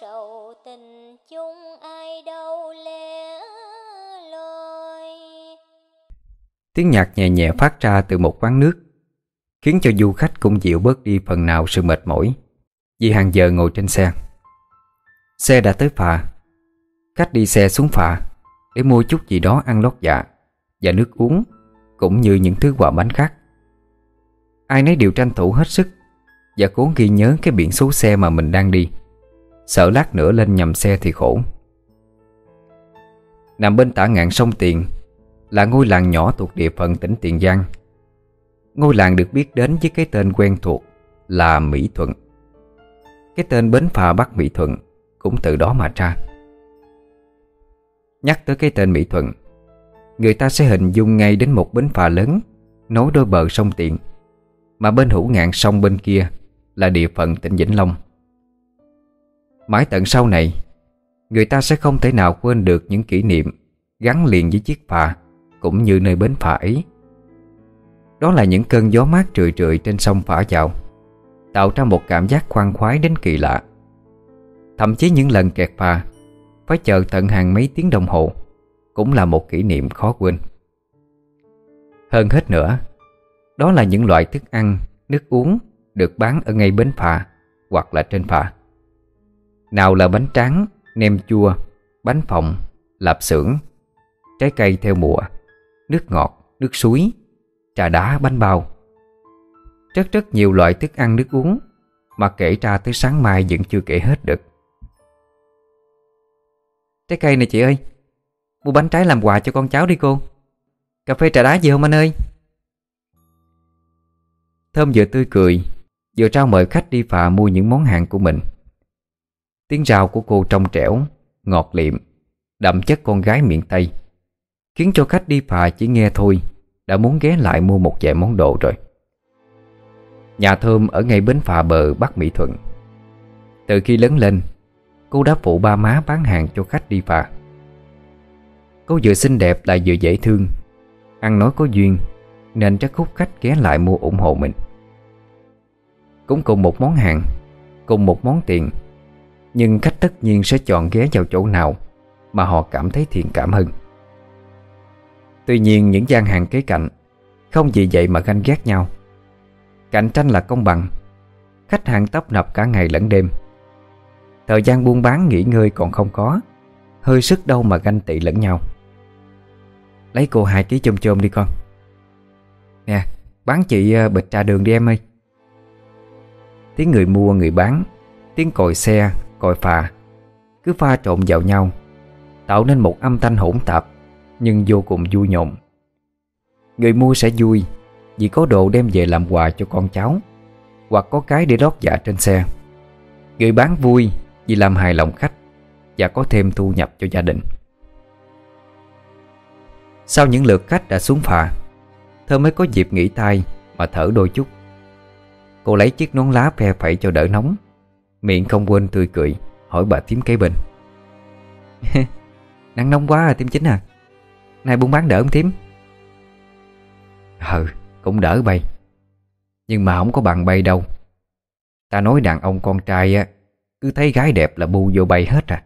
sầu tình chung, ai loi. Tiếng nhạc nhẹ nhẹ phát ra từ một quán nước. Khiến cho du khách cũng dịu bớt đi phần nào sự mệt mỏi. Vì hàng giờ ngồi trên xe. Xe đã tới phà. Khách đi xe xuống phà Để mua chút gì đó ăn lót dạ Và nước uống, Cũng như những thứ quà bánh khác. Ai nấy đều tranh thủ hết sức Và cố ghi nhớ cái biển số xe mà mình đang đi. Sợ lát nữa lên nhầm xe thì khổ. Nằm bên tả ngạn sông Tiền Là ngôi làng nhỏ thuộc địa phận tỉnh Tiền Giang. Ngôi làng được biết đến với cái tên quen thuộc là Mỹ Thuận. Cái tên bến phà Bắc Mỹ Thuận cũng từ đó mà ra. Nhắc tới cái tên Mỹ Thuận, Người ta sẽ hình dung ngay đến một bến phà lớn Nối đôi bờ sông Tiền, Mà bên hữu ngạn sông bên kia Là địa phận tỉnh Vĩnh Long. Mãi tận sau này, Người ta sẽ không thể nào quên được những kỷ niệm Gắn liền với chiếc phà Cũng như nơi bến phà ấy. Đó là những cơn gió mát trượi trượi trên sông phả vào Tạo ra một cảm giác khoan khoái đến kỳ lạ. Thậm chí những lần kẹt phà Phải chờ tận hàng mấy tiếng đồng hồ Cũng là một kỷ niệm khó quên. Hơn hết nữa Đó là những loại thức ăn, nước uống Được bán ở ngay bến phà Hoặc là trên phà. Nào là bánh tráng, nem chua, bánh phồng, lạp xưởng Trái cây theo mùa Nước ngọt, nước suối Trà đá, bánh bao. Rất rất nhiều loại thức ăn nước uống Mà kể ra tới sáng mai vẫn chưa kể hết được. Trái cây này chị ơi Mua bánh trái làm quà cho con cháu đi cô. Cà phê trà đá gì không anh ơi? Thơm vừa tươi cười Vừa trao mời khách đi phà mua những món hàng của mình. Tiếng rào của cô trong trẻo Ngọt liệm Đậm chất con gái miền Tây Khiến cho khách đi phà chỉ nghe thôi. Đã muốn ghé lại mua một vài món đồ rồi. Nhà Thơm ở ngay bến phà bờ Bắc Mỹ Thuận. Từ khi lớn lên, Cô đã phụ ba má bán hàng cho khách đi phà. Cô vừa xinh đẹp lại vừa dễ thương. Ăn nói có duyên, Nên chắc khúc khách ghé lại mua ủng hộ mình. Cũng cùng một món hàng, Cùng một món tiền, Nhưng khách tất nhiên sẽ chọn ghé vào chỗ nào Mà họ cảm thấy thiện cảm hơn. Tuy nhiên những gian hàng kế cạnh Không vì vậy mà ganh ghét nhau. Cạnh tranh là công bằng Khách hàng tấp nập cả ngày lẫn đêm. Thời gian buôn bán nghỉ ngơi còn không có Hơi sức đâu mà ganh tị lẫn nhau. Lấy cô hai ký chôm chôm đi con. Nè Bán chị ờ, bịch trà đường đi em ơi. Tiếng người mua người bán Tiếng còi xe, còi phà Cứ pha trộn vào nhau Tạo nên một âm thanh hỗn tạp. Nhưng vô cùng vui nhộn. Người mua sẽ vui Vì có đồ đem về làm quà cho con cháu, Hoặc có cái để lót dạ trên xe. Người bán vui vì làm hài lòng khách Và có thêm thu nhập cho gia đình. Sau những lượt khách đã xuống phà, Thơ mới có dịp nghỉ tay Mà thở đôi chút. Cô lấy chiếc nón lá phe phẩy cho đỡ nóng, Miệng không quên tươi cười, Hỏi bà tím kế bên. Nắng nóng quá à tím chính à. Nay buôn bán đỡ không thím, Ừ cũng đỡ bay. Nhưng mà không có bằng bay đâu. Ta nói đàn ông con trai á Cứ thấy gái đẹp là bu vô bay hết à.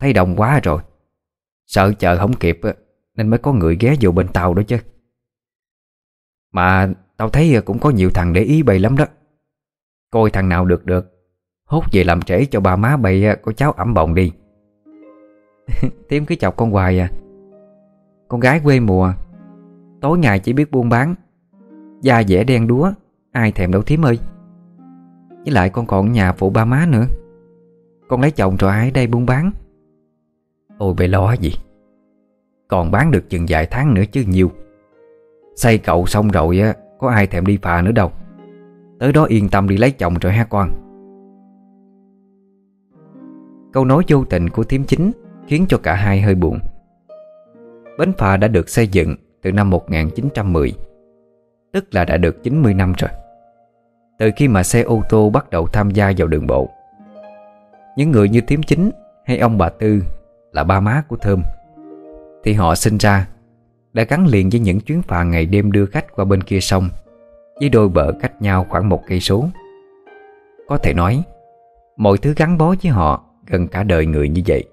Thấy đồng quá rồi. Sợ chờ không kịp á Nên mới có người ghé vô bên tàu đó chứ. Mà tao thấy cũng có nhiều thằng để ý bay lắm đó. Coi thằng nào được được Hốt về làm trễ cho bà má bay có cháu ẩm bồng đi. Tiếm cứ chọc con hoài à. Con gái quê mùa. Tối ngày chỉ biết buôn bán. Da dẻ đen đúa, Ai thèm đâu thím ơi. Với lại con còn nhà phụ ba má nữa. Con lấy chồng rồi ai ở đây buôn bán? Ôi bề lo gì. Còn bán được chừng vài tháng nữa chứ nhiều. Xây cậu xong rồi á, Có ai thèm đi phà nữa đâu. Tới đó yên tâm đi lấy chồng rồi ha con. Câu nói vô tình của thím chính Khiến cho cả hai hơi buồn. Bến phà đã được xây dựng Từ năm 1910 Tức là đã được 90 năm rồi. Từ khi mà xe ô tô bắt đầu tham gia vào đường bộ, Những người như Tiếm Chính hay ông bà Tư Là ba má của Thơm, Thì họ sinh ra Đã gắn liền với những chuyến phà ngày đêm đưa khách qua bên kia sông, Với đôi bờ cách nhau khoảng một cây số. Có thể nói, Mọi thứ gắn bó với họ gần cả đời người như vậy,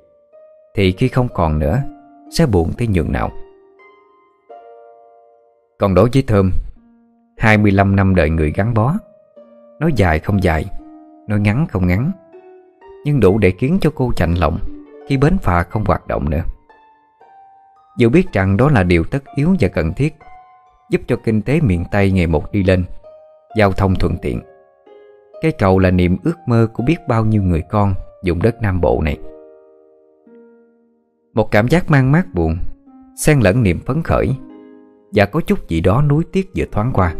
Thì khi không còn nữa sẽ buồn tới nhường nào. Còn đối với Thơm 25 năm đời người gắn bó Nói dài không dài Nói ngắn không ngắn, Nhưng đủ để khiến cho cô chạnh lòng Khi bến phà không hoạt động nữa. Dù biết rằng đó là điều tất yếu và cần thiết, Giúp cho kinh tế miền Tây ngày một đi lên, Giao thông thuận tiện. Cây cầu là niềm ước mơ của biết bao nhiêu người con Dùng đất Nam Bộ này. Một cảm giác mang mát buồn, xen lẫn niềm phấn khởi, Và có chút gì đó nuối tiếc vừa thoáng qua.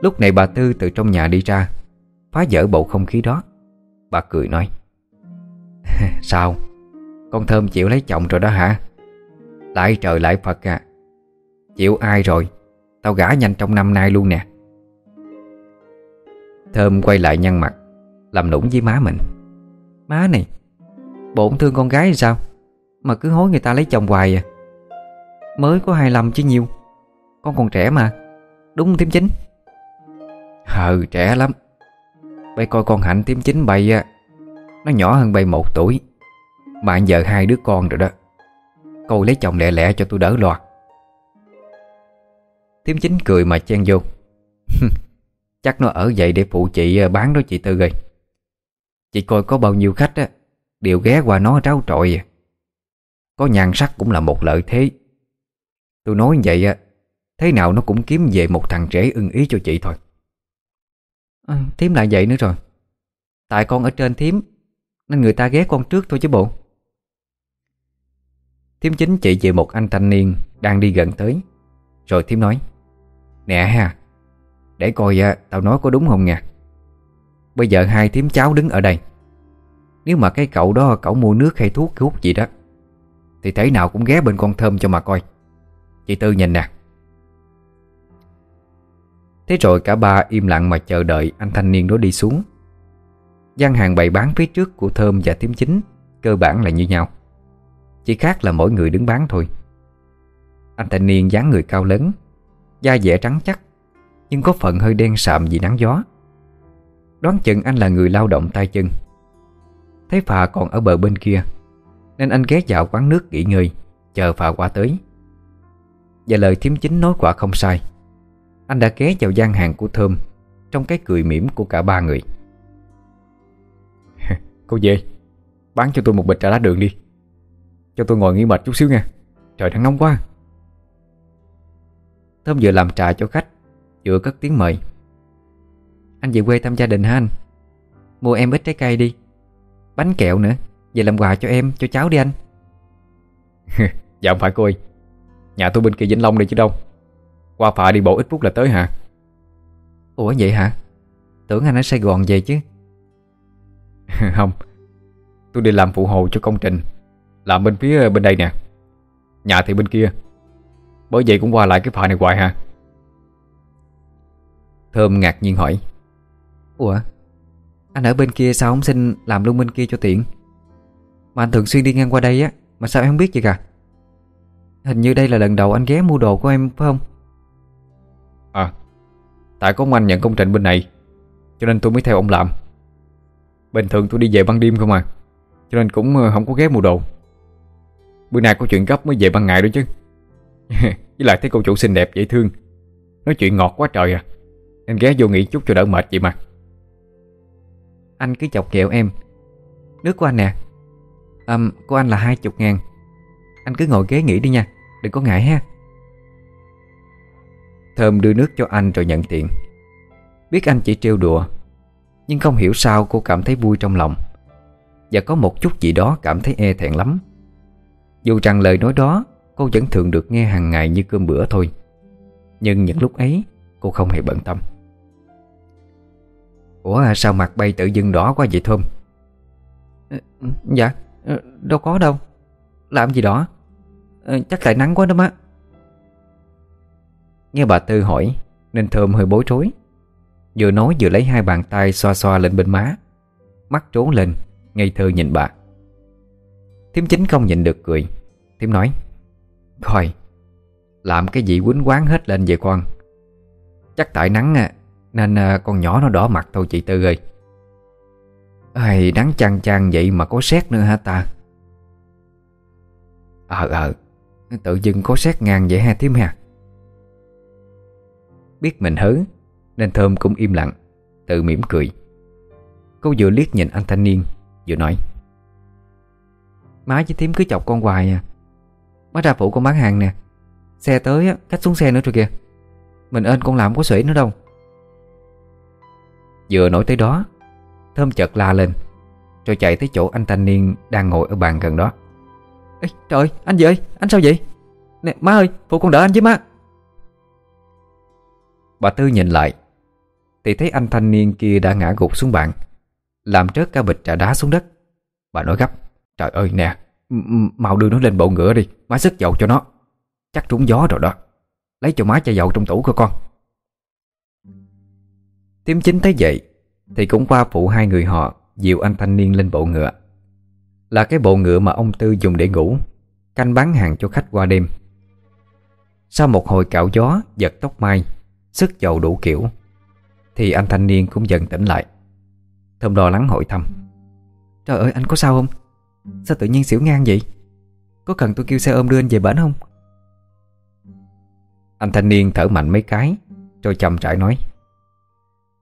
Lúc này bà Tư từ trong nhà đi ra, Phá vỡ bầu không khí đó. Bà cười nói, Sao? Con Thơm chịu lấy chồng rồi đó hả? Lại trời lại Phật à. Chịu ai rồi? Tao gả nhanh trong năm nay luôn nè. Thơm quay lại nhăn mặt, Làm nũng với má mình. Má này, Bổn thương con gái sao? Mà cứ hối người ta lấy chồng hoài à. Mới có 25 chứ nhiêu. Con còn trẻ mà. Đúng không thím chính? Ừ trẻ lắm. Bây coi con Hạnh thím chính bay á, Nó nhỏ hơn bay một tuổi. Mà giờ hai đứa con rồi đó. Cô lấy chồng lẹ lẹ cho tôi đỡ lo Thím chính cười mà chen vô. Chắc nó ở vậy để phụ chị à, bán đó chị Tư rồi Chị coi có bao nhiêu khách á, Đều ghé qua nó tráo trội à. Có nhan sắc cũng là một lợi thế. Tôi nói vậy á Thế nào nó cũng kiếm về một thằng trẻ ưng ý cho chị thôi. À, Thím lại vậy nữa rồi. Tại con ở trên thím Nên người ta ghé con trước thôi chứ bộ. Thím chính chị về một anh thanh niên Đang đi gần tới. Rồi thím nói Nè ha Để coi à, tao nói có đúng không nha? Bây giờ hai thím cháu đứng ở đây. Nếu mà cái cậu đó cậu mua nước hay thuốc hút gì đó thì thế nào cũng ghé bên con thơm cho mà coi. Chị Tư nhìn nè. Thế rồi cả ba im lặng mà chờ đợi anh thanh niên đó đi xuống. Gian hàng bày bán phía trước của Thơm và Tiếm Chính Cơ bản là như nhau. Chỉ khác là mỗi người đứng bán thôi. Anh thanh niên dáng người cao lớn, Da dẻ trắng chắc, Nhưng có phần hơi đen sạm vì nắng gió. Đoán chừng anh là người lao động tay chân. Thấy phà còn ở bờ bên kia. Nên anh ghé vào quán nước nghỉ ngơi, Chờ phà qua tới. Và lời thiếm chính nói quả không sai. Anh đã ghé vào gian hàng của Thơm, Trong cái cười mỉm của cả ba người. Cô về Bán cho tôi một bịch trà lá đường đi. Cho tôi ngồi nghỉ mệt chút xíu nha. Trời đang nóng quá. Thơm vừa làm trà cho khách, Vừa cất tiếng mời. Anh về quê thăm gia đình ha anh? Mua em ít trái cây đi. Bánh kẹo nữa. Về làm quà cho em, cho cháu đi anh. Dạ không phải cô ơi. Nhà tôi bên kia Vĩnh Long đây chứ đâu. Qua phà đi bộ ít phút là tới hả? Ủa vậy hả? Tưởng anh ở Sài Gòn về chứ. Không. Tôi đi làm phụ hồ cho công trình. Làm bên phía bên đây nè. Nhà thì bên kia. Bởi vậy cũng qua lại cái phà này hoài hả? Thơm ngạc nhiên hỏi. Ủa? Anh ở bên kia sao không xin làm luôn bên kia cho tiện Mà anh thường xuyên đi ngang qua đây á Mà sao em không biết vậy cả Hình như đây là lần đầu anh ghé mua đồ của em phải không? À Tại có ông anh nhận công trình bên này Cho nên tôi mới theo ông làm. Bình thường tôi đi về ban đêm không à Cho nên cũng ờ, không có ghé mua đồ. Bữa nay có chuyện gấp mới về ban ngày đó chứ. Với lại thấy cô chủ xinh đẹp dễ thương. Nói chuyện ngọt quá trời à Nên ghé vô nghỉ chút cho đỡ mệt vậy mà. Anh cứ chọc kẹo em. Nước của anh nè à, Của anh là hai chục ngàn. Anh cứ ngồi ghế nghỉ đi nha Đừng có ngại ha. Thơm đưa nước cho anh rồi nhận tiền. Biết anh chỉ trêu đùa Nhưng không hiểu sao cô cảm thấy vui trong lòng. Và có một chút gì đó cảm thấy e thẹn lắm. Dù rằng lời nói đó Cô vẫn thường được nghe hàng ngày như cơm bữa thôi. Nhưng những lúc ấy Cô không hề bận tâm. Ủa à, sao mặt bay tự dưng đỏ quá vậy Thơm? Ờ, dạ. Ờ, đâu có đâu. Làm gì đó. Ờ, chắc tại nắng quá đó má. Nghe bà Tư hỏi Nên Thơm hơi bối rối. Vừa nói vừa lấy hai bàn tay xoa xoa lên bên má. Mắt trốn lên Ngây thơ nhìn bà. Thiếm chính không nhịn được cười. Thiếm nói Coi Làm cái gì quýnh quán hết lên vậy con? Chắc tại nắng à, Nên à, con nhỏ nó đỏ mặt thôi chị Tư ơi. Ai nắng chăng chăng vậy mà có xét nữa hả ta? Ờ ờ Tự dưng có xét ngang vậy ha thím ha. Biết mình hớ Nên Thơm cũng im lặng Tự mỉm cười. Cô vừa liếc nhìn anh thanh niên Vừa nói. Má với thím cứ chọc con hoài à. Má ra phụ con bán hàng nè. Xe tới á, cách xuống xe nữa rồi kìa. Mình ơn con làm có xuể nữa đâu. Vừa nói tới đó Thơm chợt la lên Rồi chạy tới chỗ anh thanh niên Đang ngồi ở bàn gần đó. Ê, Trời anh gì ơi anh sao vậy? Nè má ơi phụ con đỡ anh với má. Bà Tư nhìn lại Thì thấy anh thanh niên kia đã ngã gục xuống bàn Làm trớt cả bịch trà đá xuống đất. Bà nói gấp Trời ơi nè Mau đưa nó lên bộ ngựa đi Má sức dầu cho nó. Chắc trúng gió rồi đó. Lấy cho má chai dầu trong tủ của con. Tiêm chính thấy vậy thì cũng qua phụ hai người họ Dìu anh thanh niên lên bộ ngựa. Là cái bộ ngựa mà ông Tư dùng để ngủ Canh bán hàng cho khách qua đêm. Sau một hồi cạo gió Giật tóc mai Sức dầu đủ kiểu Thì anh thanh niên cũng dần tỉnh lại. Thơm đo lắng hỏi thăm Trời ơi anh có sao không? Sao tự nhiên xỉu ngang vậy? Có cần tôi kêu xe ôm đưa anh về bển không? Anh thanh niên thở mạnh mấy cái Rồi chậm rãi nói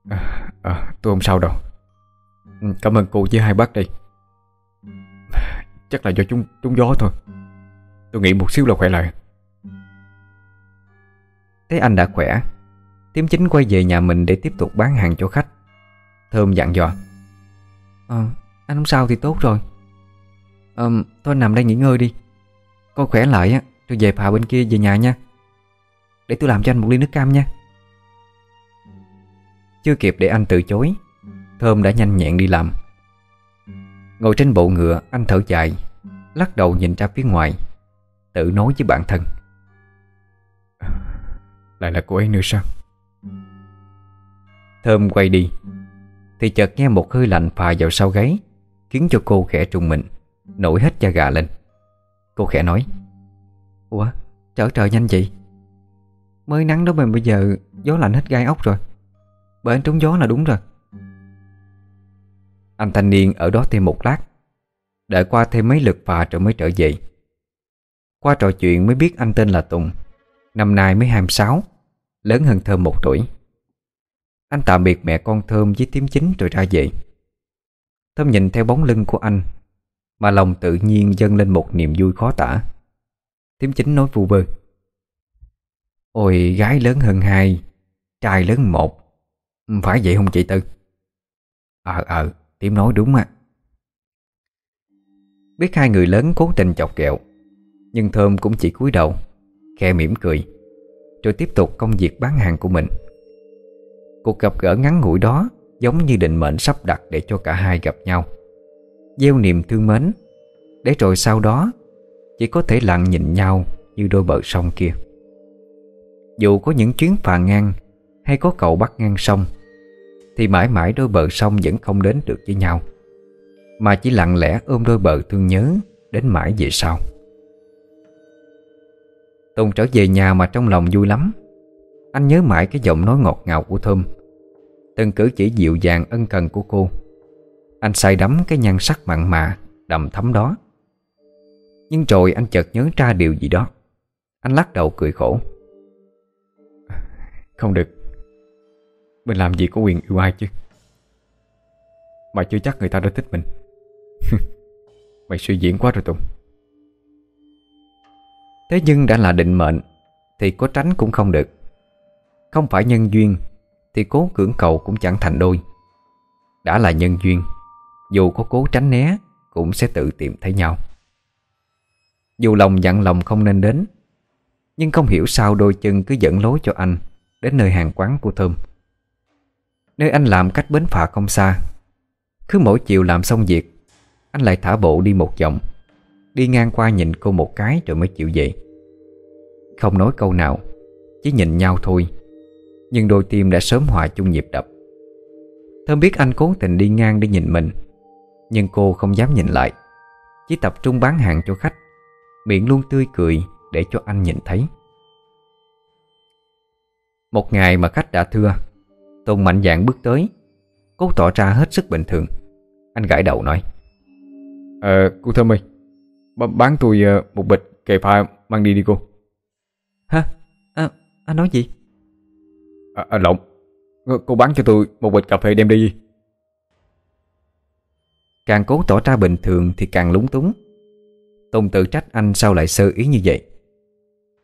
à, à, Tôi không sao đâu. Ừ, cảm ơn cô với hai bác đây. Chắc là do chúng trúng gió thôi. Tôi nghĩ một xíu là khỏe lại. Thấy anh đã khỏe. Tiếm chính quay về nhà mình để tiếp tục bán hàng cho khách. Thơm dặn dò. Ờ, anh không sao thì tốt rồi. Ờ, thôi nằm đây nghỉ ngơi đi. Con khỏe lại á Rồi về phà bên kia về nhà nha. Để tôi làm cho anh một ly nước cam nha. Chưa kịp để anh từ chối Thơm đã nhanh nhẹn đi làm. Ngồi trên bộ ngựa Anh thở dài Lắc đầu nhìn ra phía ngoài Tự nói với bản thân. Lại là cô ấy nữa sao? Thơm quay đi Thì chợt nghe một hơi lạnh phà vào sau gáy Khiến cho cô khẽ trùng mình Nổi hết da gà lên. Cô khẽ nói Ủa trở trời nhanh vậy? Mới nắng đó mà bây giờ Gió lạnh hết gai ốc rồi bởi anh trúng gió là đúng rồi. Anh thanh niên ở đó thêm một lát Đợi qua thêm mấy lượt phà rồi mới trở về. Qua trò chuyện mới biết anh tên là Tùng, Năm nay mới 26 Lớn hơn Thơm một tuổi. Anh tạm biệt mẹ con Thơm với Tiếm chính rồi ra về. Thơm nhìn theo bóng lưng của anh, Mà lòng tự nhiên dâng lên một niềm vui khó tả. Tiếm chính nói vu vơ. Ôi, gái lớn hơn hai, Trai lớn một phải vậy không chị Tư? Ờ ờ tiếm nói đúng à Biết hai người lớn cố tình chọc kẹo Nhưng Thơm cũng chỉ cúi đầu, Khe mỉm cười, Rồi tiếp tục công việc bán hàng của mình. Cuộc gặp gỡ ngắn ngủi đó Giống như định mệnh sắp đặt để cho cả hai gặp nhau. Gieo niềm thương mến, Để rồi sau đó Chỉ có thể lặng nhìn nhau Như đôi bờ sông kia. Dù có những chuyến phà ngang Hay có cầu bắt ngang sông thì mãi mãi đôi bờ sông vẫn không đến được với nhau. Mà chỉ lặng lẽ ôm đôi bờ thương nhớ Đến mãi về sau. Tùng trở về nhà mà trong lòng vui lắm. Anh nhớ mãi cái giọng nói ngọt ngào của Thơm. Từng cử chỉ dịu dàng ân cần của cô. Anh say đắm cái nhan sắc mặn mà, Đầm thấm đó. Nhưng rồi anh chợt nhớ ra điều gì đó. Anh lắc đầu cười khổ. Không được. Mình làm gì có quyền yêu ai chứ? Mà chưa chắc người ta đã thích mình. Mày suy diễn quá rồi Tùng. Thế nhưng đã là định mệnh, Thì có tránh cũng không được. Không phải nhân duyên, Thì cố cưỡng cầu cũng chẳng thành đôi. Đã là nhân duyên, Dù có cố tránh né, Cũng sẽ tự tìm thấy nhau. Dù lòng dặn lòng không nên đến, Nhưng không hiểu sao đôi chân cứ dẫn lối cho anh Đến nơi hàng quán của Thơm. Nơi anh làm cách bến phà không xa, Cứ mỗi chiều làm xong việc, Anh lại thả bộ đi một vòng, Đi ngang qua nhìn cô một cái rồi mới chịu về. Không nói câu nào, Chỉ nhìn nhau thôi, Nhưng đôi tim đã sớm hòa chung nhịp đập. Thơm biết anh cố tình đi ngang để nhìn mình, Nhưng cô không dám nhìn lại, Chỉ tập trung bán hàng cho khách, Miệng luôn tươi cười để cho anh nhìn thấy. Một ngày mà khách đã thưa Tùng mạnh dạn bước tới Cố tỏ ra hết sức bình thường. Anh gãi đầu nói Ờ cô Thơm ơi Bán tôi ờ, một bịch kề pha mang đi đi cô. Hả? À, anh nói gì? À, à lộn. Cô bán cho tôi một bịch cà phê đem đi. Càng cố tỏ ra bình thường thì càng lúng túng. Tùng tự trách anh sao lại sơ ý như vậy?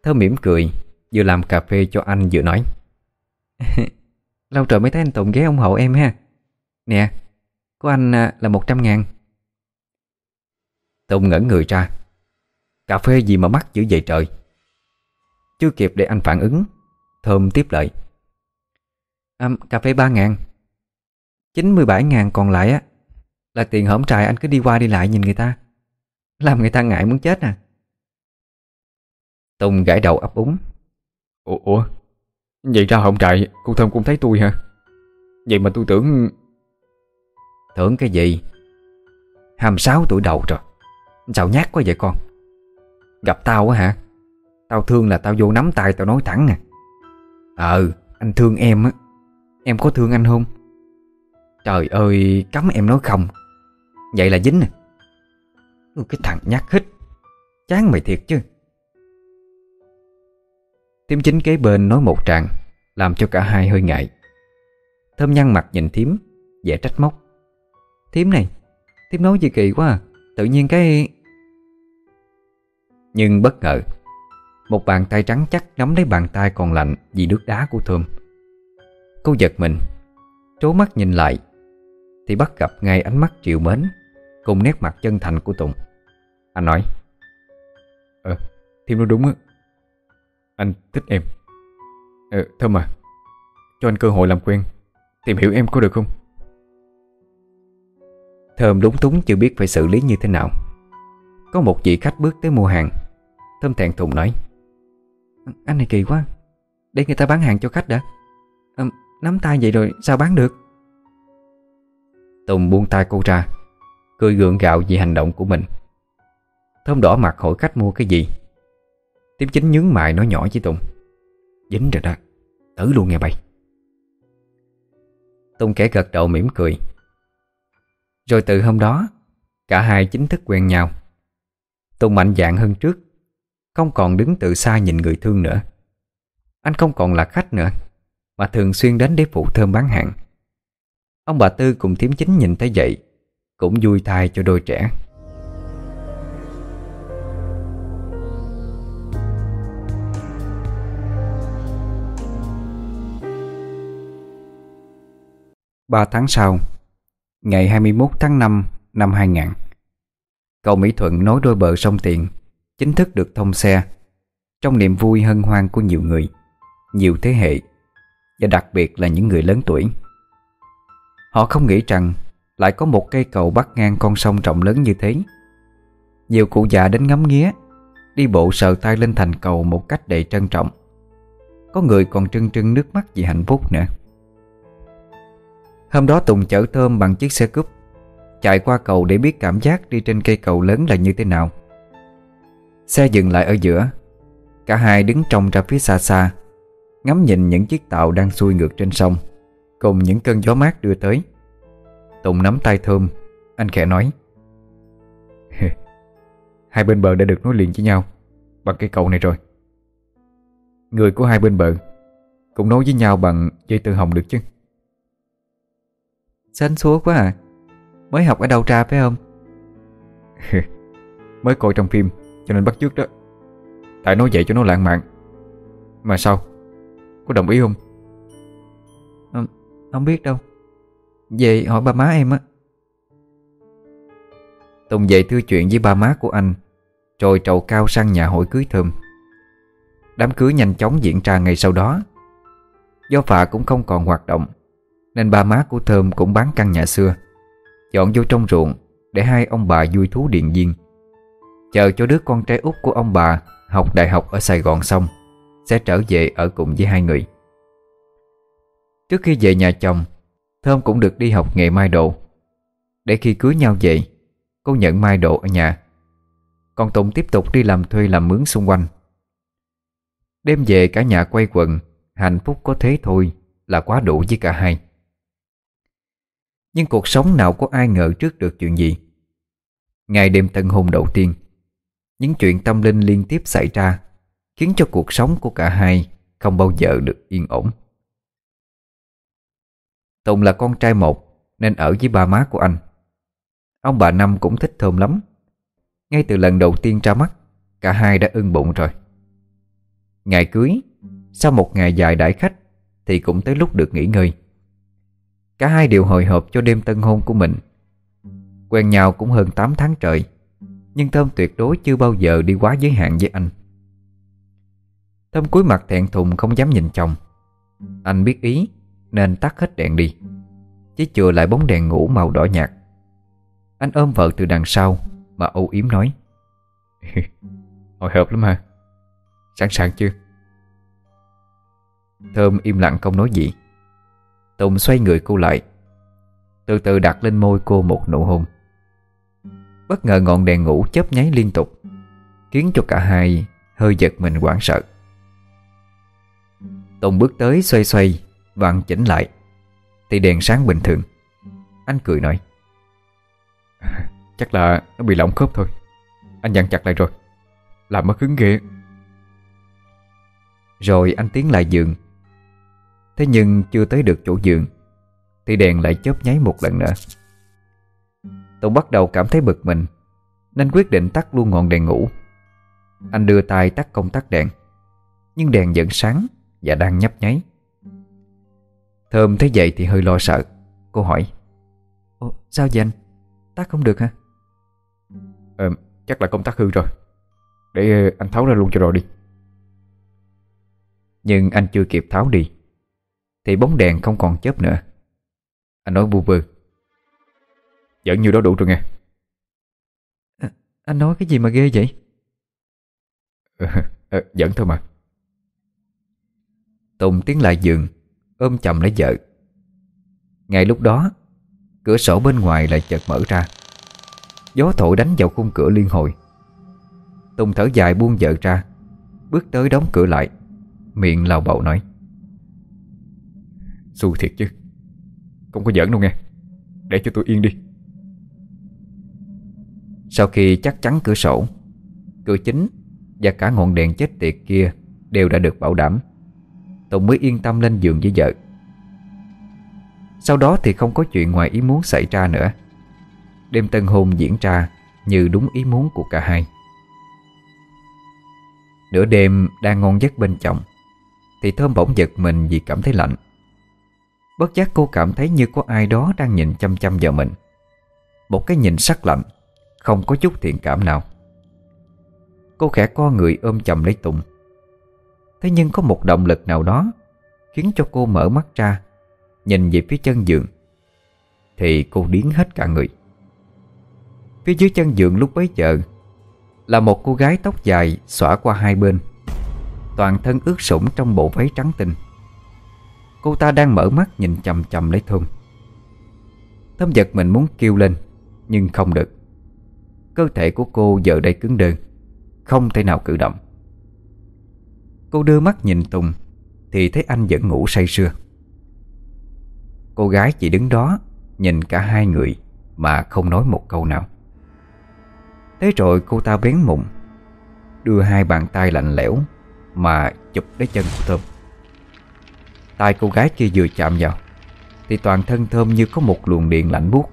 Thơ mỉm cười Vừa làm cà phê cho anh vừa nói Lâu trời mới thấy anh Tùng ghé ủng hộ em ha. Nè Của anh à, là 100 ngàn. Tùng ngẩn người ra. Cà phê gì mà mắc dữ vậy trời? Chưa kịp để anh phản ứng Thơm tiếp lời. À, Cà phê 3 ngàn. 97 ngàn còn lại á Là tiền hổm trại anh cứ đi qua đi lại nhìn người ta. Làm người ta ngại muốn chết à. Tùng gãi đầu ấp úng. Ủa, Ủa? Vậy ra hổng trại, cô Thơm cũng thấy tôi hả? Vậy mà tôi tưởng Tưởng cái gì? 26 tuổi đầu rồi. Sao nhát quá vậy con? Gặp tao á hả? Tao thương là tao vô nắm tay tao nói thẳng nè Ờ anh thương em á. Em có thương anh không? Trời ơi, cấm em nói không. Vậy là dính à. nè Cái thằng nhát hít Chán mày thiệt chứ. Tiêm chính kế bên nói một tràng Làm cho cả hai hơi ngại. Thơm nhăn mặt nhìn thím vẻ trách móc. Thím này Thím nói gì kỳ quá à Tự nhiên cái Nhưng bất ngờ Một bàn tay trắng chắc nắm lấy bàn tay còn lạnh Vì nước đá của Thơm. Cô giật mình Trố mắt nhìn lại Thì bắt gặp ngay ánh mắt triệu mến Cùng nét mặt chân thành của Tùng. Anh nói Ờ, Thím nói đúng á. Anh thích em. Ờ, Thơm à Cho anh cơ hội làm quen. Tìm hiểu em có được không? Thơm lúng túng chưa biết phải xử lý như thế nào. Có một vị khách bước tới mua hàng. Thơm thẹn thùng nói. Anh này kỳ quá. Để người ta bán hàng cho khách đã. À, Nắm tay vậy rồi sao bán được? Tùng buông tay cô ra Cười gượng gạo vì hành động của mình. Thơm đỏ mặt hỏi khách mua cái gì Tiếp chính nhướng mày nói nhỏ với Tùng. Dính rồi đó, Tử luôn nghe bay Tùng kẻ gật đầu mỉm cười. Rồi từ hôm đó, Cả hai chính thức quen nhau. Tùng mạnh dạn hơn trước, Không còn đứng từ xa nhìn người thương nữa. Anh không còn là khách nữa, Mà thường xuyên đến để phụ thơm bán hàng. Ông bà Tư cùng thiếm chính nhìn thấy vậy, Cũng vui thai cho đôi trẻ. Ba tháng sau, Ngày 21 tháng 5 năm 2000 Cầu Mỹ Thuận nối đôi bờ sông Tiền, Chính thức được thông xe. Trong niềm vui hân hoan của nhiều người, Nhiều thế hệ, Và đặc biệt là những người lớn tuổi, Họ không nghĩ rằng Lại có một cây cầu bắc ngang con sông rộng lớn như thế. Nhiều cụ già đến ngắm nghía, Đi bộ sờ tay lên thành cầu một cách đầy trân trọng. Có người còn trưng trưng nước mắt vì hạnh phúc nữa. Hôm đó Tùng chở Thơm bằng chiếc xe cúp, Chạy qua cầu để biết cảm giác đi trên cây cầu lớn là như thế nào. Xe dừng lại ở giữa, Cả hai đứng trông ra phía xa xa, Ngắm nhìn những chiếc tàu đang xuôi ngược trên sông, Cùng những cơn gió mát đưa tới. Tùng nắm tay Thơm, Anh khẽ nói Hai bên bờ đã được nối liền với nhau Bằng cây cầu này rồi. Người của hai bên bờ Cũng nối với nhau bằng dây tơ hồng được chứ? Sến súa quá à. Mới học ở đâu ra phải không? Mới coi trong phim Cho nên bắt chước đó. Tại nói vậy cho nó lãng mạn. Mà sao? Có đồng ý không? À, Không biết đâu. Về hỏi ba má em á. Tùng về thưa chuyện với ba má của anh Rồi trầu cao sang nhà hỏi cưới thơm. Đám cưới nhanh chóng diễn ra ngày sau đó. Do phà cũng không còn hoạt động nên ba má của Thơm cũng bán căn nhà xưa. Dọn vô trong ruộng Để hai ông bà vui thú điện viên. Chờ cho đứa con trai út của ông bà Học đại học ở Sài Gòn xong Sẽ trở về ở cùng với hai người. Trước khi về nhà chồng Thơm cũng được đi học nghề mai độ, Để khi cưới nhau về Cô nhận mai độ ở nhà. Còn Tùng tiếp tục đi làm thuê làm mướn xung quanh. Đêm về cả nhà quay quần Hạnh phúc có thế thôi Là quá đủ với cả hai. Nhưng cuộc sống nào có ai ngờ trước được chuyện gì? Ngày đêm tân hôn đầu tiên, Những chuyện tâm linh liên tiếp xảy ra Khiến cho cuộc sống của cả hai Không bao giờ được yên ổn. Tùng là con trai một, Nên ở với ba má của anh. Ông bà Năm cũng thích thơm lắm. Ngay từ lần đầu tiên ra mắt, Cả hai đã ưng bụng rồi. Ngày cưới, Sau một ngày dài đãi khách, Thì cũng tới lúc được nghỉ ngơi. Cả hai đều hồi hộp cho đêm tân hôn của mình. Quen nhau cũng hơn 8 tháng trời Nhưng Thơm tuyệt đối chưa bao giờ đi quá giới hạn với anh. Thơm cúi mặt thẹn thùng không dám nhìn chồng. Anh biết ý Nên tắt hết đèn đi Chỉ chừa lại bóng đèn ngủ màu đỏ nhạt. Anh ôm vợ từ đằng sau Mà âu yếm nói Hồi hộp lắm ha Sẵn sàng chưa? Thơm im lặng không nói gì Tùng xoay người cô lại. Từ từ đặt lên môi cô một nụ hôn. Bất ngờ ngọn đèn ngủ chớp nháy liên tục Khiến cho cả hai hơi giật mình hoảng sợ. Tùng bước tới xoay xoay Vặn chỉnh lại Thì đèn sáng bình thường. Anh cười nói Chắc là nó bị lỏng khớp thôi. Anh dặn chặt lại rồi. Làm mất hứng ghê Rồi anh tiến lại giường Thế nhưng chưa tới được chỗ giường Thì đèn lại chớp nháy một lần nữa. Tùng bắt đầu cảm thấy bực mình Nên quyết định tắt luôn ngọn đèn ngủ. Anh đưa tay tắt công tắc đèn Nhưng đèn vẫn sáng Và đang nhấp nháy. Thơm thấy vậy thì hơi lo sợ. Cô hỏi Ồ, Sao vậy anh? Tắt không được hả? ờ, Chắc là công tắc hư rồi. Để ờ, anh tháo ra luôn cho rồi đi. Nhưng anh chưa kịp tháo đi thì bóng đèn không còn chớp nữa. Anh nói vu vơ. Vẫn như đó đủ rồi nghe. À, Anh nói cái gì mà ghê vậy? ờ, ờ, Vẫn thôi mà. Tùng tiến lại giường Ôm chầm lấy vợ. Ngay lúc đó Cửa sổ bên ngoài lại chợt mở ra. Gió thổi đánh vào khung cửa liên hồi. Tùng thở dài buông vợ ra Bước tới đóng cửa lại. Miệng lào bầu nói Xui thiệt chứ. Không có giỡn đâu nghe. Để cho tôi yên đi. Sau khi chắc chắn cửa sổ, Cửa chính Và cả ngọn đèn chết tiệt kia Đều đã được bảo đảm, Tùng mới yên tâm lên giường với vợ. Sau đó thì không có chuyện ngoài ý muốn xảy ra nữa. Đêm tân hôn diễn ra Như đúng ý muốn của cả hai. Nửa đêm đang ngon giấc bên chồng, Thì Thơm bỗng giật mình vì cảm thấy lạnh. Bất giác cô cảm thấy như có ai đó đang nhìn chăm chăm vào mình. Một cái nhìn sắc lạnh, Không có chút thiện cảm nào. Cô khẽ co người ôm chầm lấy Tùng. Thế nhưng có một động lực nào đó Khiến cho cô mở mắt ra, Nhìn về phía chân giường. Thì cô điến hết cả người. Phía dưới chân giường lúc bấy giờ Là một cô gái tóc dài xõa qua hai bên, Toàn thân ướt sũng trong bộ váy trắng tinh. Cô ta đang mở mắt nhìn chầm chầm lấy Thơm. Thơm giật mình muốn kêu lên, Nhưng không được. Cơ thể của cô giờ đây cứng đơ, Không thể nào cử động. Cô đưa mắt nhìn Tùng, Thì thấy anh vẫn ngủ say sưa. Cô gái chỉ đứng đó, Nhìn cả hai người, Mà không nói một câu nào. Thế rồi cô ta bén mụn, Đưa hai bàn tay lạnh lẽo, Mà chụp lấy chân của Thơm tay cô gái kia vừa chạm vào Thì toàn thân Thơm như có một luồng điện lạnh buốt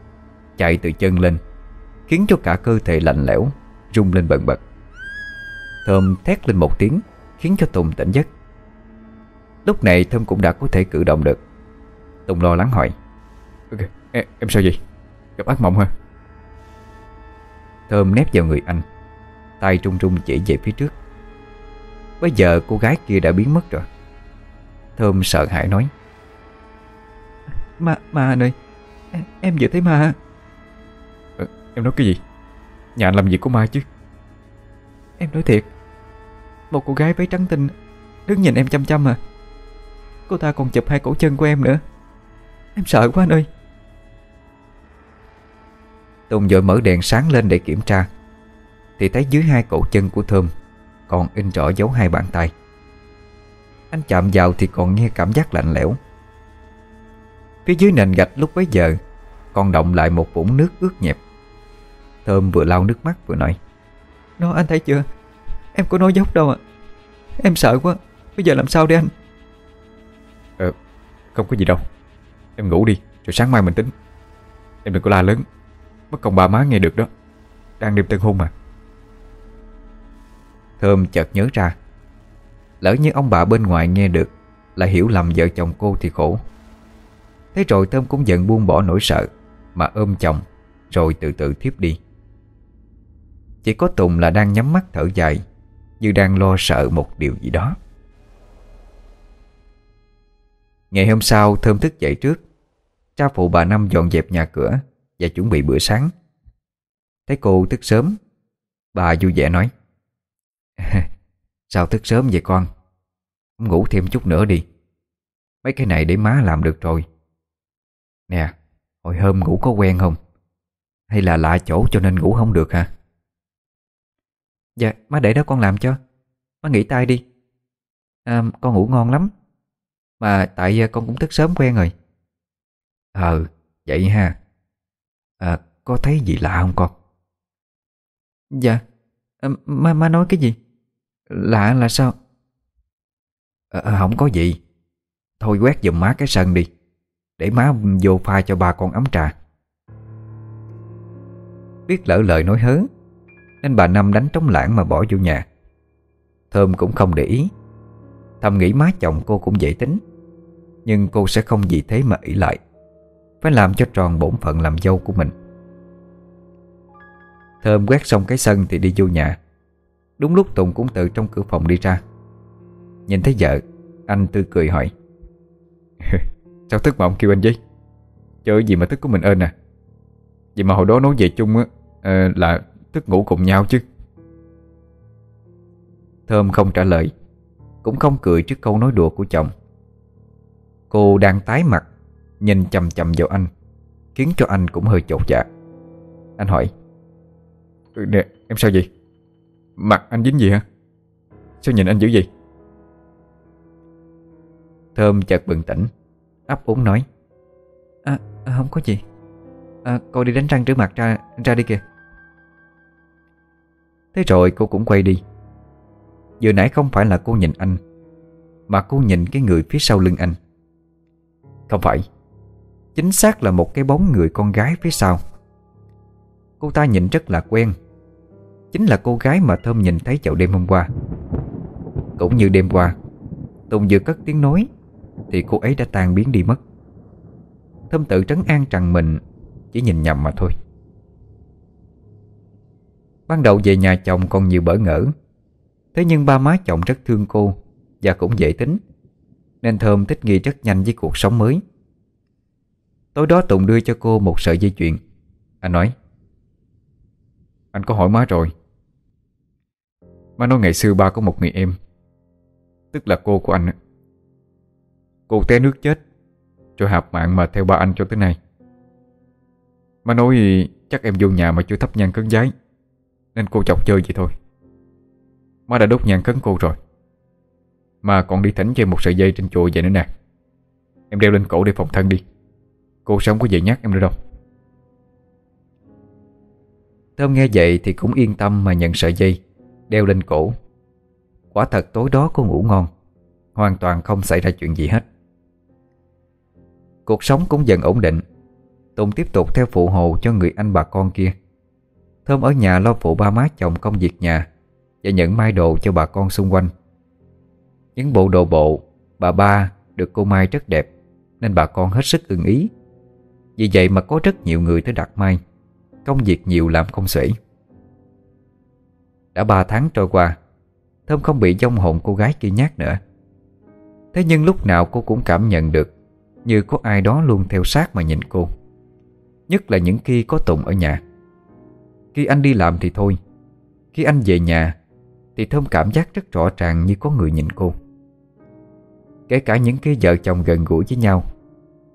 Chạy từ chân lên Khiến cho cả cơ thể lạnh lẽo Rung lên bần bật. Thơm thét lên một tiếng Khiến cho Tùng tỉnh giấc. Lúc này Thơm cũng đã có thể cử động được. Tùng lo lắng hỏi okay, em, em sao vậy? Gặp ác mộng hả? Thơm nép vào người anh tay trung trung chỉ về phía trước. Bây giờ cô gái kia đã biến mất rồi Thơm sợ hãi nói. Ma, ma ơi Em, vừa thấy ma ờ, Em nói cái gì? Nhà anh làm gì có ma chứ? Em nói thiệt Một cô gái váy trắng tinh Đứng nhìn em chăm chăm à. Cô ta còn chụp hai cổ chân của em nữa. Em sợ quá anh ơi. Tùng dội mở đèn sáng lên để kiểm tra Thì thấy dưới hai cổ chân của Thơm Còn in rõ dấu hai bàn tay anh chạm vào thì còn nghe cảm giác lạnh lẽo. Phía dưới nền gạch lúc bấy giờ, Còn động lại một vũng nước ướt nhẹp. Thơm vừa lau nước mắt vừa nói, Nó, anh thấy chưa? Em có nói dốc đâu ạ. Em sợ quá, Bây giờ làm sao đây anh? Ờ Không có gì đâu. Em ngủ đi, Rồi sáng mai mình tính. Em đừng có la lớn, Mất công bà má nghe được đó. Đang đêm tân hôn mà. Thơm chợt nhớ ra Lỡ như ông bà bên ngoài nghe được, Lại hiểu lầm vợ chồng cô thì khổ. Thế rồi Thơm cũng giận buông bỏ nỗi sợ, Mà ôm chồng, Rồi từ từ thiếp đi. Chỉ có Tùng là đang nhắm mắt thở dài, Như đang lo sợ một điều gì đó. Ngày hôm sau, Thơm thức dậy trước. Cha phụ bà Năm dọn dẹp nhà cửa Và chuẩn bị bữa sáng. Thấy cô thức sớm, Bà vui vẻ nói, Sao thức sớm vậy con? Ngủ thêm chút nữa đi. Mấy cái này để má làm được rồi. Nè Hồi hôm ngủ có quen không? Hay là lạ chỗ cho nên ngủ không được hả? Dạ má để đó con làm cho. Má nghỉ tay đi. À, Con ngủ ngon lắm. Mà tại à, con cũng thức sớm quen rồi. Ờ vậy ha. À, Có thấy gì lạ không con? Dạ. À, má, má nói cái gì? Lạ là sao? À, Không có gì. Thôi quét giùm má cái sân đi Để má vô pha cho ba con ấm trà. Biết lỡ lời nói hớ Nên bà Năm đánh trống lãng mà bỏ vô nhà. Thơm cũng không để ý. Thầm nghĩ má chồng cô cũng dễ tính Nhưng cô sẽ không vì thế mà ỷ lại Phải làm cho tròn bổn phận làm dâu của mình. Thơm quét xong cái sân thì đi vô nhà. Đúng lúc Tùng cũng từ trong cửa phòng đi ra. Nhìn thấy vợ Anh tươi cười hỏi. Sao thức mà ông kêu anh vậy Chơi gì mà thức của mình ơn à. Vậy mà hồi đó nói về chung á à, Là thức ngủ cùng nhau chứ. Thơm không trả lời Cũng không cười trước câu nói đùa của chồng. Cô đang tái mặt Nhìn chầm chầm vào anh Khiến cho anh cũng hơi chột dạ. Anh hỏi Nè em sao vậy? Mặt anh dính gì hả? Sao nhìn anh dữ vậy? Thơm chợt bừng tỉnh. Ấp úng nói. À, à, không có gì. À, Cô đi đánh răng rửa mặt ra ra đi kìa. Thế rồi cô cũng quay đi. Vừa nãy không phải là cô nhìn anh Mà cô nhìn cái người phía sau lưng anh. Không phải. Chính xác là một cái bóng người con gái phía sau. Cô ta nhìn rất là quen. Chính là cô gái mà Thơm nhìn thấy chậu đêm hôm qua. Cũng như đêm qua Tùng vừa cất tiếng nói thì cô ấy đã tan biến đi mất. Thơm tự trấn an rằng mình Chỉ nhìn nhầm mà thôi. Ban đầu về nhà chồng còn nhiều bỡ ngỡ. Thế nhưng ba má chồng rất thương cô Và cũng dễ tính, Nên Thơm thích nghi rất nhanh với cuộc sống mới. Tối đó Tùng đưa cho cô một sợi dây chuyền. Anh nói, Anh có hỏi má rồi. Má nói ngày xưa ba có một người em, Tức là cô của anh Cô té nước chết. Cho hạp mạng mà theo ba anh cho tới nay. Má nói chắc em vô nhà mà chưa thắp nhang cấn giấy. Nên cô chọc chơi vậy thôi. Má đã đốt nhang cấn cô rồi. Mà còn đi thỉnh cho một sợi dây trên chùa vậy nữa nè. Em đeo lên cổ để phòng thân đi. Cô sống có về nhắc em nữa đâu. Thơm nghe vậy thì cũng yên tâm mà nhận sợi dây, Đeo lên cổ. Quả thật tối đó cô ngủ ngon. Hoàn toàn không xảy ra chuyện gì hết. Cuộc sống cũng dần ổn định. Tùng tiếp tục theo phụ hồ cho người anh bà con kia. Thơm ở nhà lo phụ ba má chồng công việc nhà Và nhận mai đồ cho bà con xung quanh. Những bộ đồ bộ, Bà ba được cô mai rất đẹp, Nên bà con hết sức ưng ý. Vì vậy mà có rất nhiều người tới đặt mai, Công việc nhiều làm không xuể. Đã ba tháng trôi qua, Thơm không bị dông hồn cô gái kia nhát nữa. Thế nhưng lúc nào cô cũng cảm nhận được như có ai đó luôn theo sát mà nhìn cô. Nhất là những khi có Tùng ở nhà. Khi anh đi làm thì thôi. Khi anh về nhà Thì Thơm cảm giác rất rõ ràng như có người nhìn cô. Kể cả những khi vợ chồng gần gũi với nhau,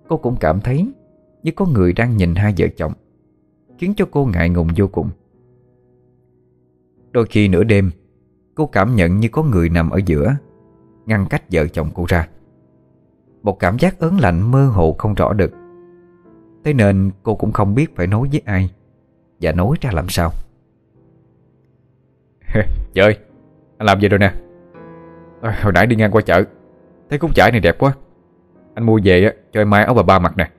Cô cũng cảm thấy Như có người đang nhìn hai vợ chồng, Khiến cho cô ngại ngùng vô cùng. Đôi khi nửa đêm, Cô cảm nhận như có người nằm ở giữa, Ngăn cách vợ chồng cô ra. Một cảm giác ớn lạnh mơ hồ không rõ được. Thế nên cô cũng không biết phải nói với ai Và nói ra làm sao. Ơi Anh làm gì rồi nè? À, Hồi nãy đi ngang qua chợ Thấy cúc chải này đẹp quá. Anh mua về cho em mai áo bà ba mặc nè.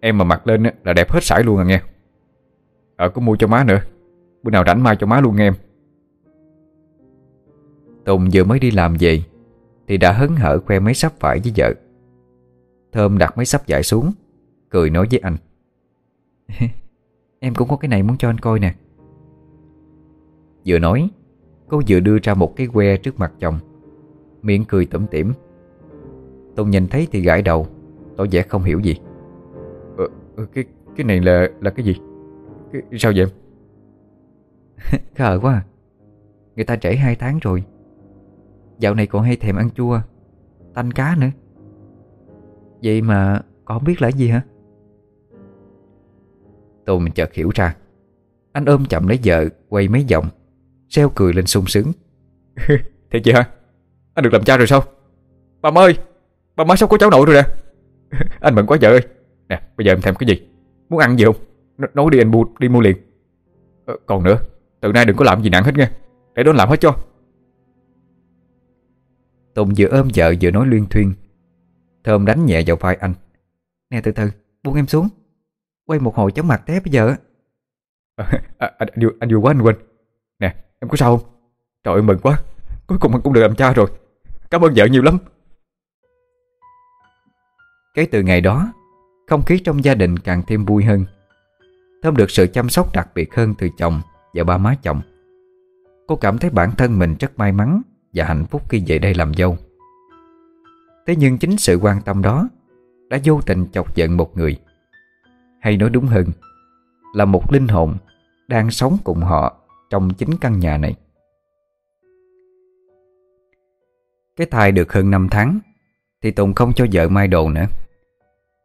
Em mà mặc lên là đẹp hết sải luôn à nghe. Ờ có mua cho má nữa. Bữa nào rảnh mai cho má luôn nghe em. Tùng vừa mới đi làm về thì đã hấn hở khoe mấy sắp vải với vợ. Thơm đặt mấy sắp vải xuống Cười nói với anh. Em cũng có cái này muốn cho anh coi nè. Vừa nói Cô vừa đưa ra một cái que trước mặt chồng. Miệng cười tủm tỉm. Tùng nhìn thấy thì gãi đầu Tỏ vẻ không hiểu gì. Ờ, ờ cái cái này là là cái gì? Cái, Sao vậy? Em Khờ quá à. Người ta trễ hai tháng rồi Dạo này còn hay thèm ăn chua Tanh cá nữa. Vậy mà còn biết là gì hả? Tùng chợt hiểu ra. Anh ôm chậm lấy vợ Quay mấy vòng Xeo cười lên sung sướng. Thiệt vậy hả? Anh được làm cha rồi sao? Bà ơi Bà má sắp có cháu nội rồi nè. Anh mừng quá vợ ơi. Nè bây giờ em thèm cái gì? Muốn ăn gì không? N Nói đi anh mua đi mua liền. Ờ, Còn nữa Từ nay đừng có làm gì nặng hết nghe Để đó làm hết cho Tùng vừa ôm vợ vừa nói luyên thuyên. Thơm đánh nhẹ vào vai anh. Nè từ từ buông em xuống. Quay một hồi chóng mặt té bây giờ à, à, anh, anh, anh vừa quá anh quên. Nè em có sao không? Trời ơi mừng quá. Cuối cùng anh cũng được làm cha rồi. Cảm ơn vợ nhiều lắm. Kể từ ngày đó Không khí trong gia đình càng thêm vui hơn. Thơm được sự chăm sóc đặc biệt hơn từ chồng và ba má chồng. Cô cảm thấy bản thân mình rất may mắn và hạnh phúc khi về đây làm dâu. Thế nhưng chính sự quan tâm đó Đã vô tình chọc giận một người. Hay nói đúng hơn, Là một linh hồn Đang sống cùng họ Trong chính căn nhà này. Cái thai được hơn 5 tháng, Thì Tùng không cho vợ mai đồ nữa.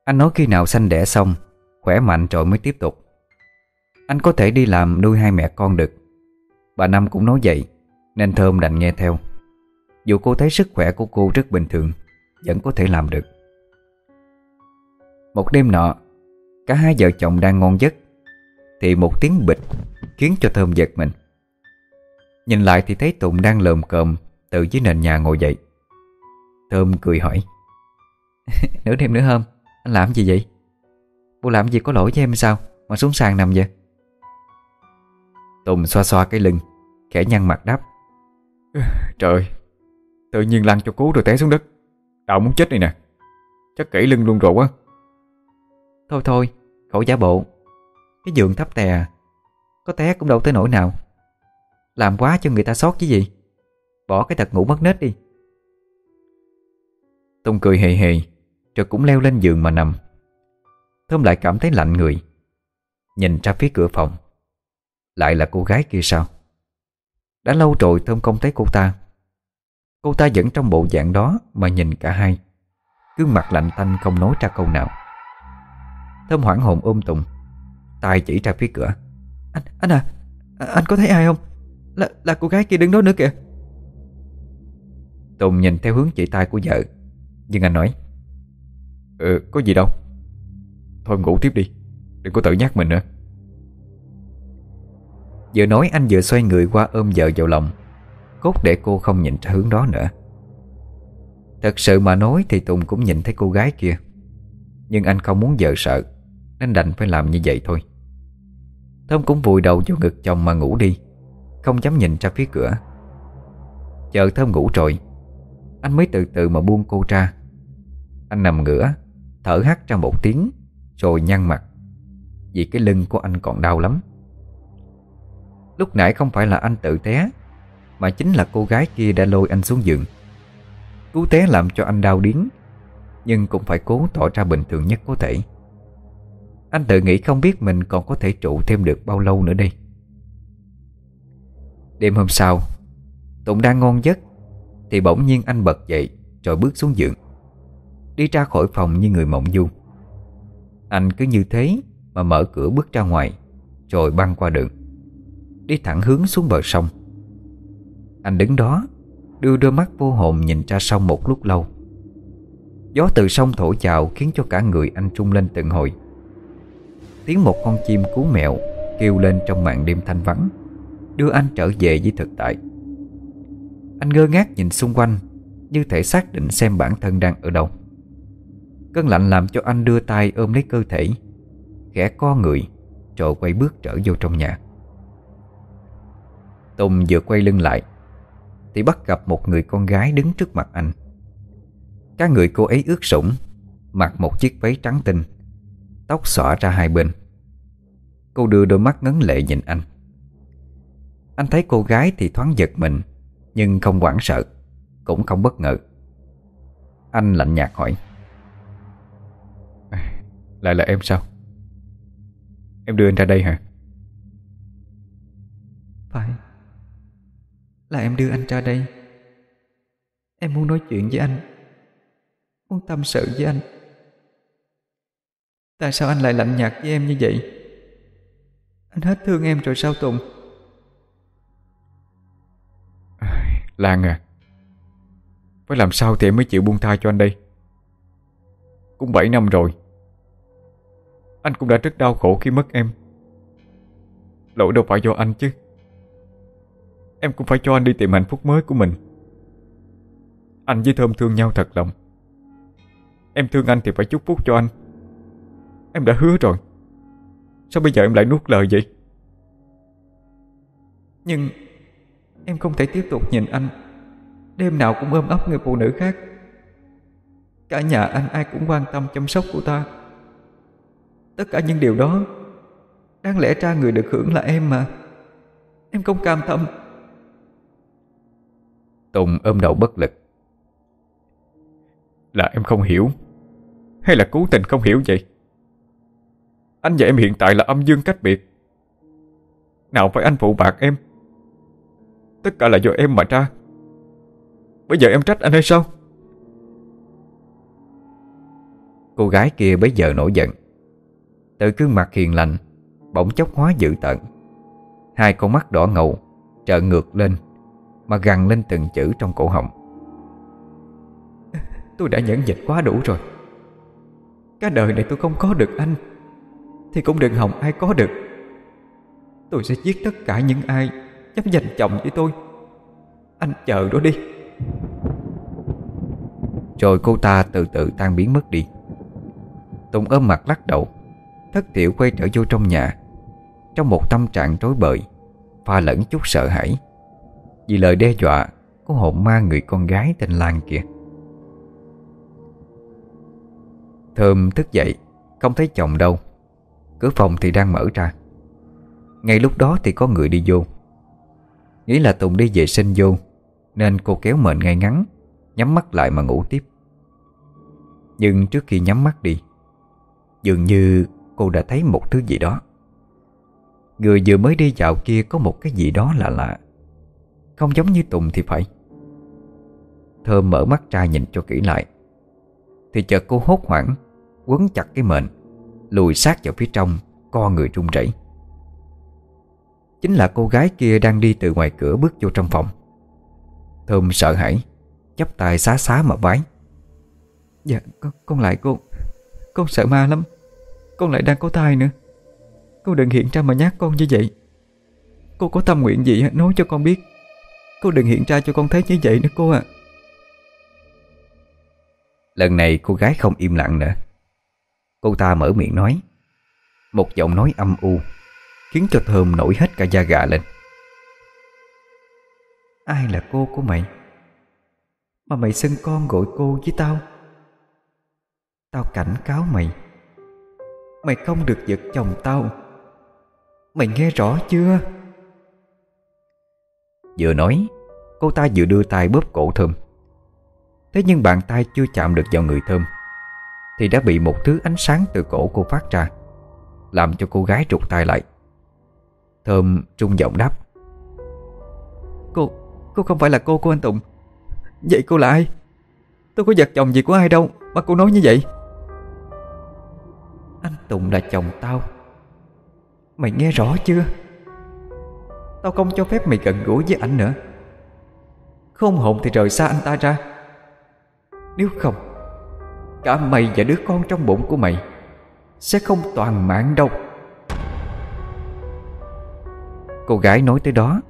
Anh nói khi nào sanh đẻ xong, Khỏe mạnh rồi mới tiếp tục. Anh có thể đi làm nuôi hai mẹ con được. Bà Năm cũng nói vậy, Nên Thơm đành nghe theo. Dù cô thấy sức khỏe của cô rất bình thường, Vẫn có thể làm được. Một đêm nọ, Cả hai vợ chồng đang ngon giấc, Thì một tiếng bịch Khiến cho Thơm giật mình. Nhìn lại thì thấy Tùng đang lồm cồm Từ dưới nền nhà ngồi dậy. Thơm cười hỏi, Nửa đêm nữa hôm, Anh làm gì vậy? Cô làm gì có lỗi với em sao Mà xuống sàn nằm vậy? Tùng xoa xoa cái lưng, Khẽ nhăn mặt đáp, Trời Tự nhiên lăn cho cú rồi té xuống đất. Đau muốn chết này nè. Chắc kỹ lưng luôn rồi quá Thôi thôi Khẩu giả bộ. Cái giường thấp tè. Có té cũng đâu tới nỗi nào. Làm quá cho người ta sót chứ gì. Bỏ cái tật ngủ mất nết đi. Tùng cười hề hề Rồi cũng leo lên giường mà nằm. Thơm lại cảm thấy lạnh người. Nhìn ra phía cửa phòng. Lại là cô gái kia sao? Đã lâu rồi Thơm không thấy cô ta Cô ta vẫn trong bộ dạng đó Mà nhìn cả hai. Gương mặt lạnh tanh không nói ra câu nào. Thơm hoảng hồn ôm Tùng tay chỉ ra phía cửa. Anh, anh à, anh có thấy ai không? Là, là cô gái kia đứng đó nữa kìa. Tùng nhìn theo hướng chỉ tay của vợ. Nhưng anh nói Ừ, có gì đâu. Thôi ngủ tiếp đi Đừng có tự nhắc mình nữa. Vừa nói anh vừa xoay người qua ôm vợ vào lòng. Cốt để cô không nhìn ra hướng đó nữa. Thật sự mà nói thì Tùng cũng nhìn thấy cô gái kia. Nhưng anh không muốn vợ sợ, Nên đành phải làm như vậy thôi. Thơm cũng vùi đầu vô ngực chồng mà ngủ đi, Không dám nhìn ra phía cửa. Chờ Thơm ngủ rồi, Anh mới từ từ mà buông cô ra. Anh nằm ngửa, Thở hắt ra một tiếng, Rồi nhăn mặt, Vì cái lưng của anh còn đau lắm. Lúc nãy không phải là anh tự té mà chính là cô gái kia đã lôi anh xuống giường. Cú té làm cho anh đau điếng, Nhưng cũng phải cố tỏ ra bình thường nhất có thể. Anh tự nghĩ không biết mình còn có thể trụ thêm được bao lâu nữa đây. Đêm hôm sau Tụng đang ngon giấc, Thì bỗng nhiên anh bật dậy, Rồi bước xuống giường. Đi ra khỏi phòng như người mộng du. Anh cứ như thế Mà mở cửa bước ra ngoài, Rồi băng qua đường. Đi thẳng hướng xuống bờ sông. Anh đứng đó, Đưa đôi mắt vô hồn nhìn ra sông một lúc lâu. Gió từ sông thổi chào Khiến cho cả người anh trung lên từng hồi. Tiếng một con chim cú mèo Kêu lên trong màn đêm thanh vắng, Đưa anh trở về với thực tại. Anh ngơ ngác nhìn xung quanh, Như thể xác định xem bản thân đang ở đâu. Cơn lạnh làm cho anh đưa tay ôm lấy cơ thể, Khẽ co người Rồi quay bước trở vô trong nhà. Tùng vừa quay lưng lại thì bắt gặp một người con gái đứng trước mặt anh. Các người cô ấy ướt sũng Mặc một chiếc váy trắng tinh Tóc xõa ra hai bên. Cô đưa đôi mắt ngấn lệ nhìn anh. Anh thấy cô gái thì thoáng giật mình Nhưng không hoảng sợ Cũng không bất ngờ. Anh lạnh nhạt hỏi. Lại là em sao? Em đưa anh ra đây hả? Phải là em đưa anh ra đây. Em muốn nói chuyện với anh. Muốn tâm sự với anh. Tại sao anh lại lạnh nhạt với em như vậy? Anh hết thương em rồi sao Tùng? Lan à. Phải làm sao thì em mới chịu buông tha cho anh đây? Cũng 7 năm rồi. Anh cũng đã rất đau khổ khi mất em. Lỗi đâu phải do anh chứ. Em cũng phải cho anh đi tìm hạnh phúc mới của mình. Anh với Thơm thương nhau thật lòng. Em thương anh thì phải chúc phúc cho anh. Em đã hứa rồi. Sao bây giờ em lại nuốt lời vậy? Nhưng Em không thể tiếp tục nhìn anh. Đêm nào cũng ôm ấp người phụ nữ khác. Cả nhà anh ai cũng quan tâm chăm sóc của ta. Tất cả những điều đó, Đáng lẽ ra người được hưởng là em mà. Em không cam tâm. Tùng ôm đầu bất lực. Là em không hiểu. Hay là cố tình không hiểu vậy? Anh và em hiện tại là âm dương cách biệt. Nào phải anh phụ bạc em? Tất cả là do em mà ra. Bây giờ em trách anh hay sao? Cô gái kia bấy giờ nổi giận. Từ gương mặt hiền lành, Bỗng chốc hóa dữ tận. Hai con mắt đỏ ngầu Trợ ngược lên. Mà gằn lên từng chữ trong cổ họng. Tôi đã nhẫn nhịn quá đủ rồi. Cả đời này tôi không có được anh, Thì cũng đừng hòng ai có được. Tôi sẽ giết tất cả những ai Dám giành chồng với tôi. Anh chờ đó đi. Rồi cô ta từ từ tan biến mất đi. Tùng ôm mặt lắc đầu, Thất thiểu quay trở vô trong nhà. Trong một tâm trạng rối bời, Pha lẫn chút sợ hãi. Vì lời đe dọa Của hồn ma người con gái tên Lan kia. Thơm thức dậy, Không thấy chồng đâu. Cửa phòng thì đang mở ra. Ngay lúc đó thì có người đi vô. Nghĩ là Tùng đi vệ sinh vô, Nên cô kéo mền ngay ngắn, Nhắm mắt lại mà ngủ tiếp. Nhưng trước khi nhắm mắt đi, Dường như cô đã thấy một thứ gì đó. Người vừa mới đi dạo kia có một cái gì đó lạ lạ. Không giống như Tùng thì phải. Thơm mở mắt ra nhìn cho kỹ lại. Thì chợt cô hốt hoảng Quấn chặt cái mền Lùi sát vào phía trong Co người run rẩy. Chính là cô gái kia đang đi từ ngoài cửa bước vô trong phòng. Thơm sợ hãi chắp tay xá xá mà vái. Dạ con, con lại cô Con sợ ma lắm. Con lại đang có thai nữa. Cô đừng hiện ra mà nhát con như vậy. Cô có tâm nguyện gì nói cho con biết? Cô đừng hiện ra cho con thấy như vậy nữa cô ạ. Lần này cô gái không im lặng nữa. Cô ta mở miệng nói. Một giọng nói âm u Khiến cho Thơm nổi hết cả da gà lên. Ai là cô của mày? Mà mày xưng con gọi cô với tao. Tao cảnh cáo mày. Mày không được giật chồng tao. Mày nghe rõ chưa Vừa nói Cô ta vừa đưa tay bóp cổ Thơm. Thế nhưng bàn tay chưa chạm được vào người Thơm Thì đã bị một thứ ánh sáng từ cổ cô phát ra Làm cho cô gái trục tay lại. Thơm trung giọng đáp Cô, cô không phải là cô của anh Tùng. Vậy cô là ai? Tôi có giật chồng gì của ai đâu Mà cô nói như vậy? Anh Tùng là chồng tao. Mày nghe rõ chưa Tao không cho phép mày gần gũi với ảnh nữa. Không hồn thì rời xa anh ta ra. Nếu không, Cả mày và đứa con trong bụng của mày Sẽ không toàn mạng đâu. Cô gái nói tới đó,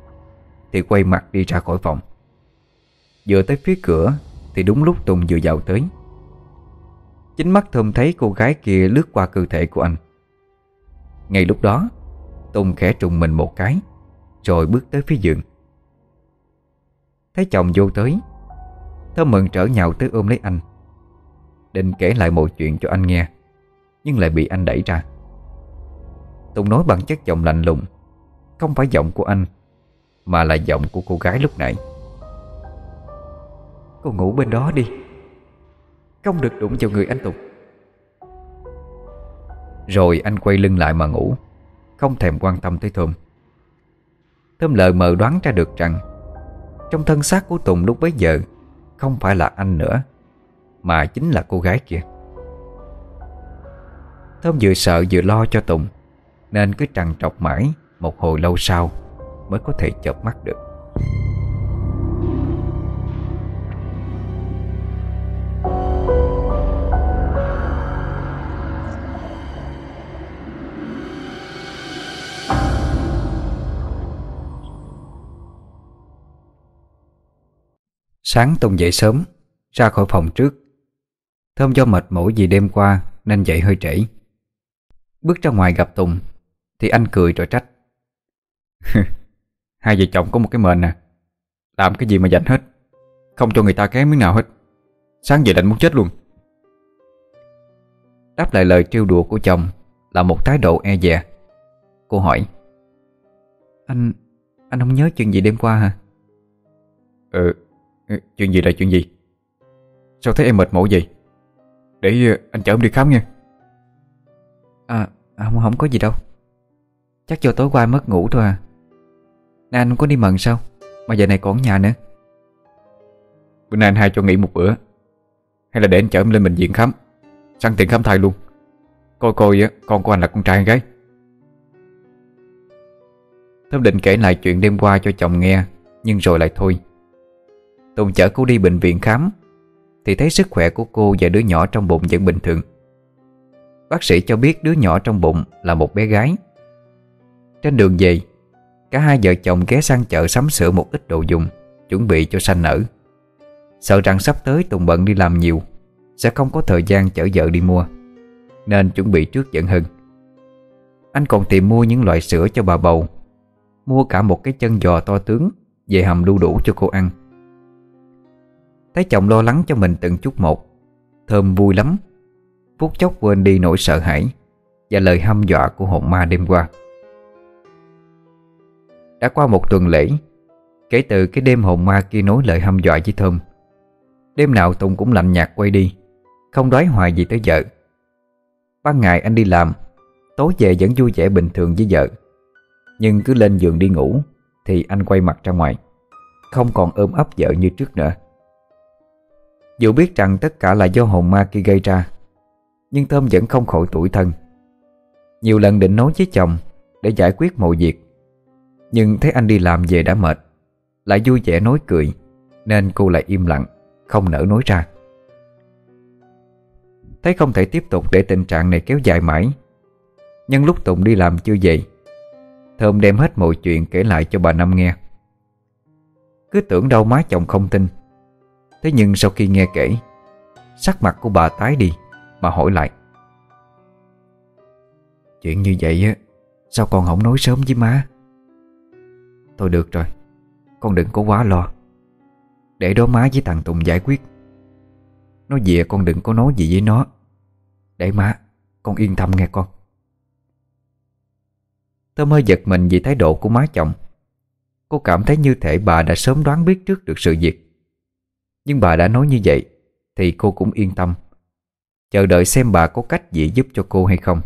Thì quay mặt đi ra khỏi phòng. Vừa tới phía cửa, Thì đúng lúc Tùng vừa vào tới. Chính mắt Thơm thấy cô gái kia lướt qua cơ thể của anh. Ngay lúc đó, Tùng khẽ trùng mình một cái. Rồi bước tới phía giường. Thấy chồng vô tới Thơm mừng trở nhào tới ôm lấy anh. Định kể lại mọi chuyện cho anh nghe, Nhưng lại bị anh đẩy ra. Tùng nói bằng chất giọng lạnh lùng, Không phải giọng của anh, Mà là giọng của cô gái lúc nãy. Cô ngủ bên đó đi, Không được đụng vào người anh Tùng. Rồi anh quay lưng lại mà ngủ, Không thèm quan tâm tới Thơm. Thơm lờ mờ đoán ra được rằng Trong thân xác của Tùng lúc bấy giờ Không phải là anh nữa, Mà chính là cô gái kia. Thơm vừa sợ vừa lo cho Tùng, Nên cứ trằn trọc mãi Một hồi lâu sau Mới có thể chợp mắt được. Sáng Tùng dậy sớm Ra khỏi phòng trước. Thơm do mệt mỏi vì đêm qua Nên dậy hơi trễ. Bước ra ngoài gặp Tùng Thì anh cười rồi trách. Hai vợ chồng có một cái mệnh nè à, Làm cái gì mà dành hết. Không cho người ta kém miếng nào hết. Sáng giờ định muốn chết luôn. Đáp lại lời trêu đùa của chồng Là một thái độ e dè. Cô hỏi Anh, anh không nhớ chuyện gì đêm qua hả? Ừ, chuyện gì là chuyện gì? Sao thấy em mệt mỏi vậy? Để ờ, anh chở em đi khám nha. À, không, không có gì đâu. Chắc do tối qua mất ngủ thôi à. Nè anh không có đi mần sao? Mà giờ này còn ở nhà nữa. Bữa nay anh hai cho nghỉ một bữa. Hay là để anh chở em lên bệnh viện khám? Sẵn tiện khám thai luôn. Coi coi con của anh là con trai hay gái. Thơm định kể lại chuyện đêm qua cho chồng nghe Nhưng rồi lại thôi Tùng chở cô đi bệnh viện khám, Thì thấy sức khỏe của cô và đứa nhỏ trong bụng vẫn bình thường. Bác sĩ cho biết đứa nhỏ trong bụng là một bé gái. Trên đường về, Cả hai vợ chồng ghé sang chợ sắm sửa một ít đồ dùng, Chuẩn bị cho sanh nở. Sợ rằng sắp tới Tùng bận đi làm nhiều, Sẽ không có thời gian chở vợ đi mua, Nên chuẩn bị trước dẫn hơn Anh còn tìm mua những loại sữa cho bà bầu, Mua cả một cái chân giò to tướng Về hầm đu đủ cho cô ăn. Thấy chồng lo lắng cho mình từng chút một, Thơm vui lắm. Phút chốc quên đi nỗi sợ hãi Và lời hăm dọa của hồn ma đêm qua. Đã qua một tuần lễ, Kể từ cái đêm hồn ma kia nói lời hăm dọa với Thơm, Đêm nào Tùng cũng lạnh nhạt quay đi, Không đoái hoài gì tới vợ. Ban ngày anh đi làm, Tối về vẫn vui vẻ bình thường với vợ. Nhưng cứ lên giường đi ngủ Thì anh quay mặt ra ngoài, Không còn ôm ấp vợ như trước nữa. Dù biết rằng tất cả là do hồn ma kia gây ra, Nhưng Thơm vẫn không khỏi tuổi thân. Nhiều lần định nói với chồng Để giải quyết mọi việc, Nhưng thấy anh đi làm về đã mệt, Lại vui vẻ nói cười, Nên cô lại im lặng, Không nỡ nói ra. Thấy không thể tiếp tục để tình trạng này kéo dài mãi Nhân lúc Tùng đi làm chưa về, Thơm đem hết mọi chuyện kể lại cho bà Năm nghe. Cứ tưởng đâu má chồng không tin Thế nhưng sau khi nghe kể, Sắc mặt của bà tái đi Mà hỏi lại. Chuyện như vậy á, Sao con không nói sớm với má? Thôi được rồi, Con đừng có quá lo. Để đó má với thằng Tùng giải quyết. Nó về con đừng có nói gì với nó. Để má, Con yên tâm nghe con. Thơm hơi giật mình vì thái độ của má chồng. Cô cảm thấy như thể bà đã sớm đoán biết trước được sự việc. Nhưng bà đã nói như vậy, Thì cô cũng yên tâm. Chờ đợi xem bà có cách gì giúp cho cô hay không.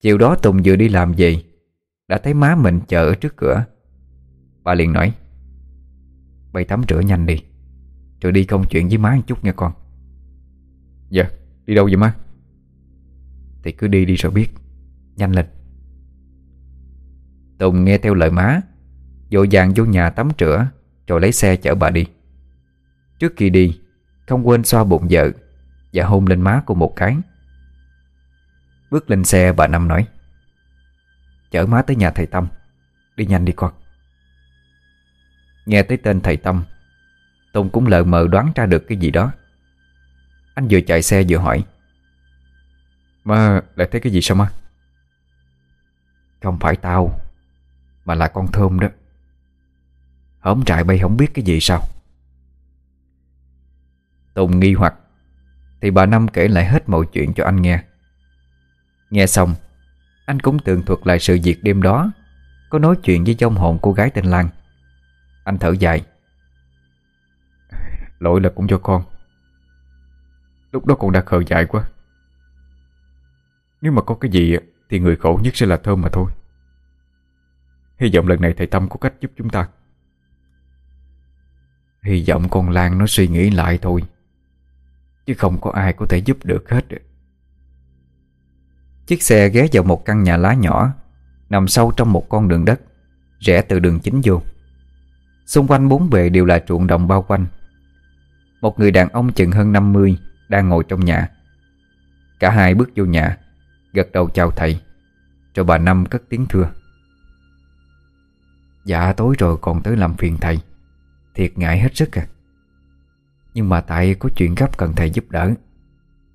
Chiều đó Tùng vừa đi làm về, Đã thấy má mình chờ ở trước cửa. Bà liền nói, Bay tắm rửa nhanh đi, Rồi đi công chuyện với má một chút nha con. Dạ đi đâu vậy má? Thì cứ đi đi rồi biết, Nhanh lên. Tùng nghe theo lời má, vội vàng vô nhà tắm rửa, Rồi lấy xe chở bà đi. Trước khi đi, Không quên xoa bụng vợ Và hôn lên má cô một cái. Bước lên xe, bà Năm nói, Chở má tới nhà thầy Tâm, Đi nhanh đi con. Nghe tới tên thầy Tâm, Tùng cũng lờ mờ đoán ra được cái gì đó. Anh vừa chạy xe vừa hỏi, Má lại thấy cái gì sao má? Không phải tao, Mà là con thơm đó. Hổng trại bay không biết cái gì sao. Tùng nghi hoặc. Thì bà Năm kể lại hết mọi chuyện cho anh nghe. Nghe xong, Anh cũng tường thuật lại sự việc đêm đó, Có nói chuyện với trong hồn cô gái tên Lan. Anh thở dài. Lỗi là cũng cho con. Lúc đó con đã khờ dại quá. Nếu mà có cái gì Thì người khổ nhất sẽ là Thơm mà thôi. Hy vọng lần này thầy Tâm có cách giúp chúng ta. Hy vọng con Lan nó suy nghĩ lại thôi. Chứ không có ai có thể giúp được hết. Chiếc xe ghé vào một căn nhà lá nhỏ, Nằm sâu trong một con đường đất, Rẽ từ đường chính vô. Xung quanh bốn bề đều là ruộng đồng bao quanh. Một người đàn ông chừng hơn 50 Đang ngồi trong nhà. Cả hai bước vô nhà, Gật đầu chào thầy, Rồi bà Năm cất tiếng thưa. Dạ tối rồi còn tới làm phiền thầy. Thiệt ngại hết sức à. Nhưng mà tại có chuyện gấp cần thầy giúp đỡ.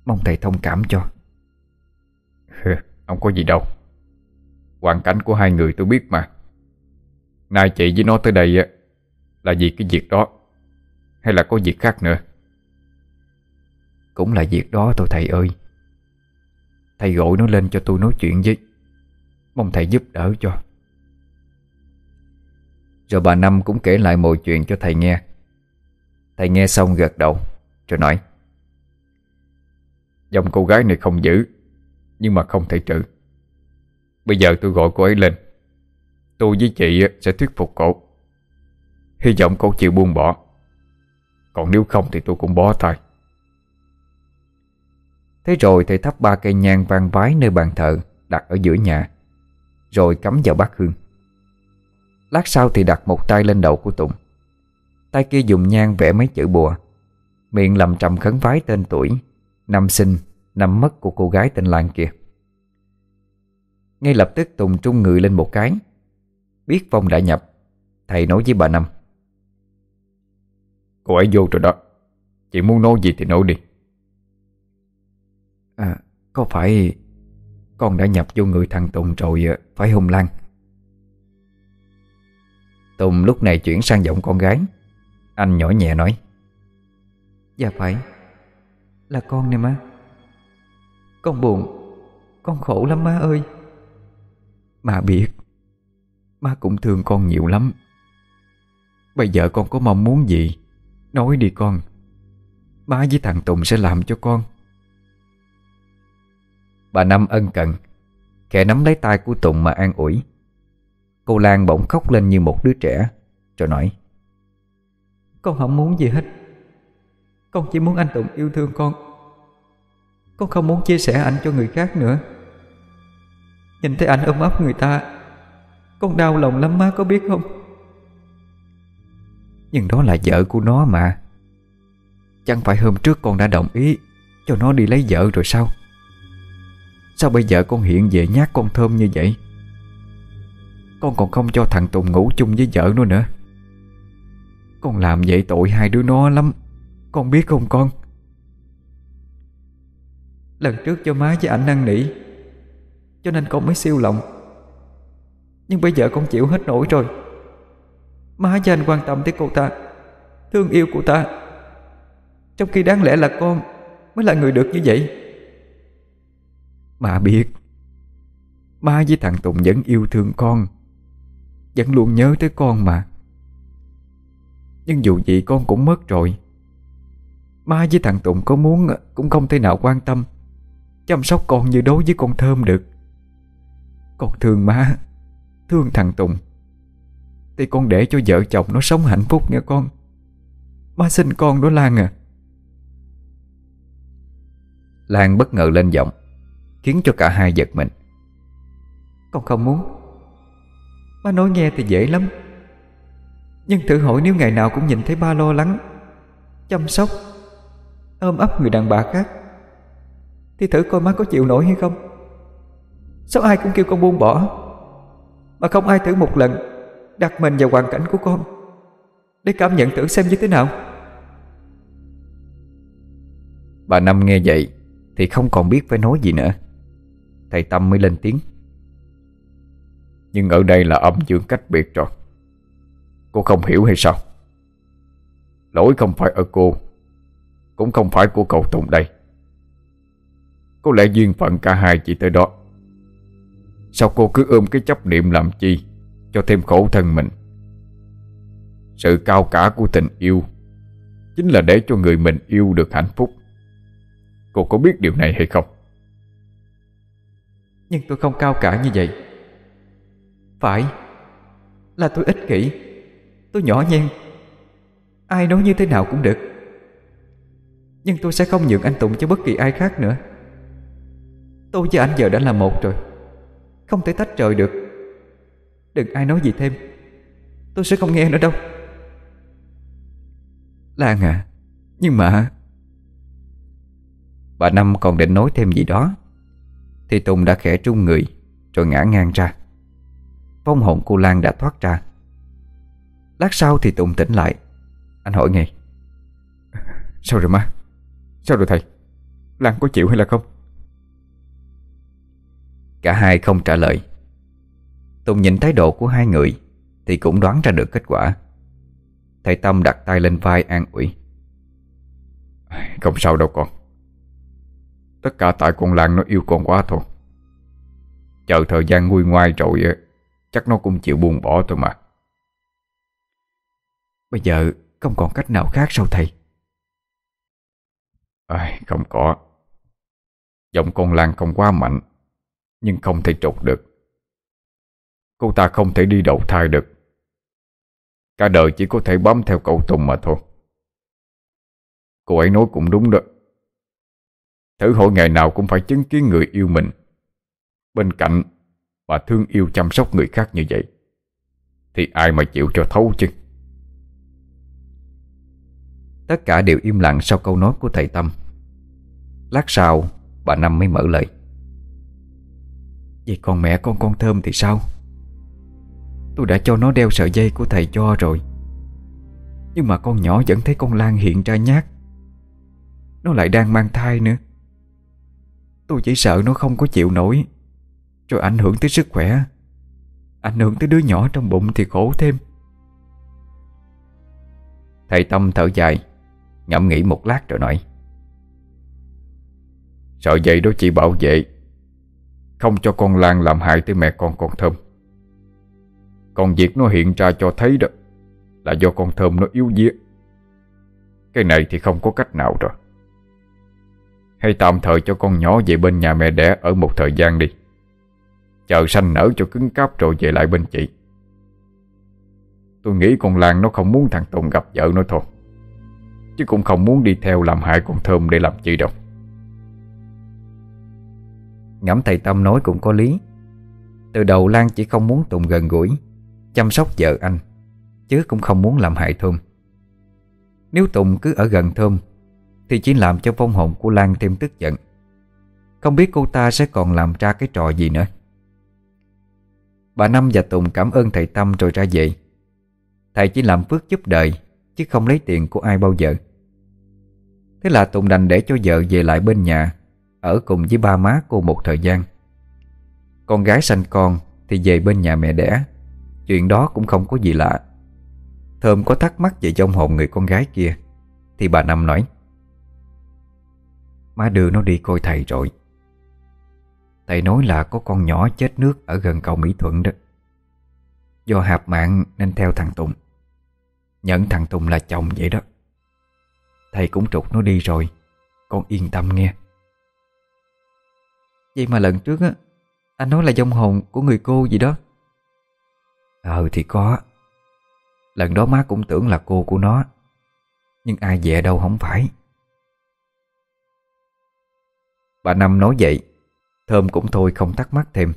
Mong thầy thông cảm cho. Không có gì đâu. Hoàn cảnh của hai người tôi biết mà. Nay chị với nó tới đây Là vì cái việc đó Hay là có việc khác nữa? Cũng là việc đó thôi thầy ơi. Thầy gọi nó lên cho tôi nói chuyện với. Mong thầy giúp đỡ cho. Rồi bà Năm cũng kể lại mọi chuyện cho thầy nghe Thầy nghe xong gật đầu, Rồi nói, Dòng cô gái này không giữ, Nhưng mà không thể trừ Bây giờ tôi gọi cô ấy lên, Tôi với chị sẽ thuyết phục cô. Hy vọng cô chịu buông bỏ. Còn nếu không thì tôi cũng bó tay. Thế rồi thầy thắp ba cây nhang vang vái nơi bàn thờ Đặt ở giữa nhà, Rồi cắm vào bát hương. Lát sau thì đặt một tay lên đầu của Tùng. Tay kia dùng nhang vẽ mấy chữ bùa. Miệng lầm trầm khấn vái tên tuổi. Năm sinh, năm mất của cô gái tên Lan kia. Ngay lập tức Tùng trung người lên một cái. Biết Phong đã nhập Thầy nói với bà Năm. Cô ấy vô rồi đó. Chị muốn nói gì thì nói đi. À có phải Con đã nhập vô người thằng Tùng rồi Phải hung Lan? Tùng lúc này chuyển sang giọng con gái anh nhỏ nhẹ nói. Dạ phải. Là con nè má. Con buồn. Con khổ lắm má ơi. Má biết. Má cũng thương con nhiều lắm. Bây giờ con có mong muốn gì? Nói đi con. Má với thằng Tùng sẽ làm cho con. Bà Năm ân cần. Khẽ nắm lấy tay của Tùng mà an ủi. Cô Lan bỗng khóc lên như một đứa trẻ, Rồi nói. Con không muốn gì hết. Con chỉ muốn anh Tùng yêu thương con. Con không muốn chia sẻ anh cho người khác nữa. Nhìn thấy anh ôm ấp người ta, Con đau lòng lắm má, có biết không? Nhưng đó là vợ của nó mà. Chẳng phải hôm trước con đã đồng ý Cho nó đi lấy vợ rồi sao? Sao bây giờ con hiện về nhát con thơm như vậy? Con còn không cho thằng Tùng ngủ chung với vợ nó nữa. Con làm vậy tội hai đứa nó lắm. Con biết không con? Lần trước cho má với ảnh năn nỉ, Cho nên con mới siêu lòng. Nhưng bây giờ con chịu hết nổi rồi. Má với anh quan tâm tới cô ta, Thương yêu cô ta. Trong khi đáng lẽ là con Mới là người được như vậy. Má biết, Má với thằng Tùng vẫn yêu thương con, Vẫn luôn nhớ tới con mà. Nhưng dù gì con cũng mất rồi. Má với thằng Tùng có muốn Cũng không thể nào quan tâm Chăm sóc con như đối với con Thơm được. Con thương má Thương thằng Tùng Thì con để cho vợ chồng nó sống hạnh phúc nha con. Má sinh con đó Lan à. Lan bất ngờ lên giọng Khiến cho cả hai giật mình. Con không muốn. Má nói nghe thì dễ lắm nhưng thử hỏi nếu ngày nào cũng nhìn thấy ba lo lắng, Chăm sóc, Ôm ấp người đàn bà khác, Thì thử coi má có chịu nổi hay không? Sao ai cũng kêu con buông bỏ, Mà không ai thử một lần Đặt mình vào hoàn cảnh của con Để cảm nhận thử xem như thế nào? Bà Năm nghe vậy Thì không còn biết phải nói gì nữa. Thầy Tâm mới lên tiếng. Nhưng ở đây là âm dương cách biệt rồi. Cô không hiểu hay sao? Lỗi không phải ở cô, Cũng không phải của cậu Tùng đây. Có lẽ duyên phận cả hai chỉ tới đó. Sao cô cứ ôm cái chấp niệm làm chi Cho thêm khổ thân mình? Sự cao cả của tình yêu Chính là để cho người mình yêu được hạnh phúc. Cô có biết điều này hay không? Nhưng tôi không cao cả như vậy. Phải, Là tôi ích kỷ. Tôi nhỏ nhen. Ai nói như thế nào cũng được. Nhưng tôi sẽ không nhượng anh Tùng cho bất kỳ ai khác nữa. Tôi với anh giờ đã là một rồi. Không thể tách rời được. Đừng ai nói gì thêm. Tôi sẽ không nghe nữa đâu. Lan à Nhưng mà Bà Năm còn định nói thêm gì đó, Thì Tùng đã khẽ trung người, Rồi ngã ngang ra. Vong hồn cô Lan đã thoát ra. Lát sau thì Tùng tỉnh lại. Anh hỏi ngay. Sao rồi má? Sao rồi thầy? Lan có chịu hay là không? Cả hai không trả lời. Tùng nhìn thái độ của hai người Thì cũng đoán ra được kết quả. Thầy Tâm đặt tay lên vai an ủi. Không sao đâu con. Tất cả tại con Lan nó yêu con quá thôi. Chờ thời gian nguôi ngoai rồi Chắc nó cũng chịu buông bỏ thôi mà Bây giờ không còn cách nào khác sao thầy. À, Không có. Giọng con Lan không quá mạnh Nhưng không thể trục được. Cô ta không thể đi đầu thai được. Cả đời chỉ có thể bám theo cậu Tùng mà thôi. Cô ấy nói cũng đúng đó. Thử hỏi ngày nào cũng phải chứng kiến người yêu mình. Bên cạnh Mà thương yêu chăm sóc người khác như vậy Thì ai mà chịu cho thấu chứ? Tất cả đều im lặng sau câu nói của thầy Tâm. Lát sau, Bà Năm mới mở lời. Vậy còn mẹ con con Thơm thì sao? Tôi đã cho nó đeo sợi dây của thầy cho rồi. Nhưng mà con nhỏ vẫn thấy con Lan hiện ra nhát. Nó lại đang mang thai nữa. Tôi chỉ sợ nó không có chịu nổi, Rồi ảnh hưởng tới sức khỏe. Ảnh hưởng tới đứa nhỏ trong bụng thì khổ thêm. Thầy Tâm thở dài. Ngẫm nghĩ một lát rồi nói. Sợi dây đó chỉ bảo vệ. Không cho con Lan làm hại tới mẹ con con Thơm. Còn việc nó hiện ra cho thấy đó Là do con Thơm nó yếu dĩa Cái này thì không có cách nào rồi. Hay tạm thời cho con nhỏ về bên nhà mẹ đẻ Ở một thời gian đi. Chờ sanh nở cho cứng cáp rồi về lại bên chị. Tôi nghĩ con Lan nó không muốn thằng Tùng gặp vợ nó thôi. Chứ cũng không muốn đi theo làm hại con Thơm để làm chi đâu. Ngẫm thầy Tâm nói cũng có lý. Từ đầu Lan chỉ không muốn Tùng gần gũi, Chăm sóc vợ anh, Chứ cũng không muốn làm hại Thơm. Nếu Tùng cứ ở gần Thơm, thì chỉ làm cho phong hồn của Lan thêm tức giận. Không biết cô ta sẽ còn làm ra cái trò gì nữa. Bà Năm và Tùng cảm ơn thầy Tâm rồi ra về. Thầy chỉ làm phước giúp đời, Chứ không lấy tiền của ai bao giờ. Thế là Tùng đành để cho vợ về lại bên nhà, Ở cùng với ba má cô một thời gian. Con gái sanh con Thì về bên nhà mẹ đẻ, Chuyện đó cũng không có gì lạ. Thơm có thắc mắc về trong hồn người con gái kia, Thì bà Năm nói, Má đưa nó đi coi thầy rồi. Thầy nói là có con nhỏ chết nước Ở gần cầu Mỹ Thuận đó. Do hạp mạng nên theo thằng Tùng. Nhận thằng Tùng là chồng vậy đó. Thầy cũng trục nó đi rồi. Con yên tâm nghe. Vậy mà lần trước á, Anh nói là dông hồn của người cô gì đó. Ờ thì có. Lần đó má cũng tưởng là cô của nó. Nhưng ai về đâu không phải. Bà Năm nói vậy, Thơm cũng thôi không thắc mắc thêm.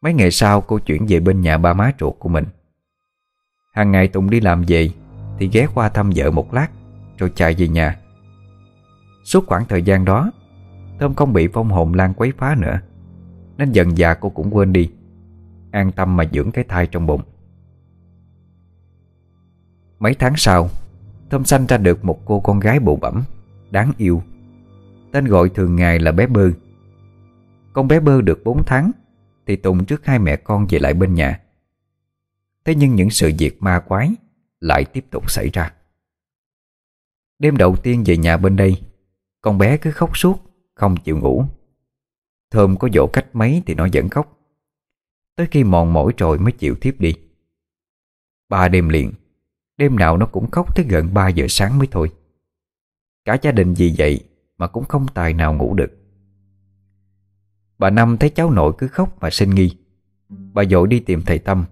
Mấy ngày sau cô chuyển về bên nhà ba má ruột của mình. Hàng ngày Tùng đi làm về Thì ghé qua thăm vợ một lát. Rồi chạy về nhà. Suốt khoảng thời gian đó, Thơm không bị phong hồn lan quấy phá nữa, Nên dần già cô cũng quên đi, An tâm mà dưỡng cái thai trong bụng. Mấy tháng sau, Thơm sanh ra được một cô con gái bụ bẩm, Đáng yêu. Tên gọi thường ngày là bé Bơ. Con bé Bơ được 4 tháng, Thì Tùng trước hai mẹ con về lại bên nhà. Thế nhưng những sự việc ma quái Lại tiếp tục xảy ra. Đêm đầu tiên về nhà bên đây, Con bé cứ khóc suốt, Không chịu ngủ. Thơm có dỗ cách mấy thì nó vẫn khóc. Tới khi mòn mỏi rồi mới chịu thiếp đi. Ba đêm liền, Đêm nào nó cũng khóc tới gần 3 giờ sáng mới thôi. Cả gia đình vì vậy Mà cũng không tài nào ngủ được. Bà Năm thấy cháu nội cứ khóc mà sinh nghi. Bà dội đi tìm thầy Tâm,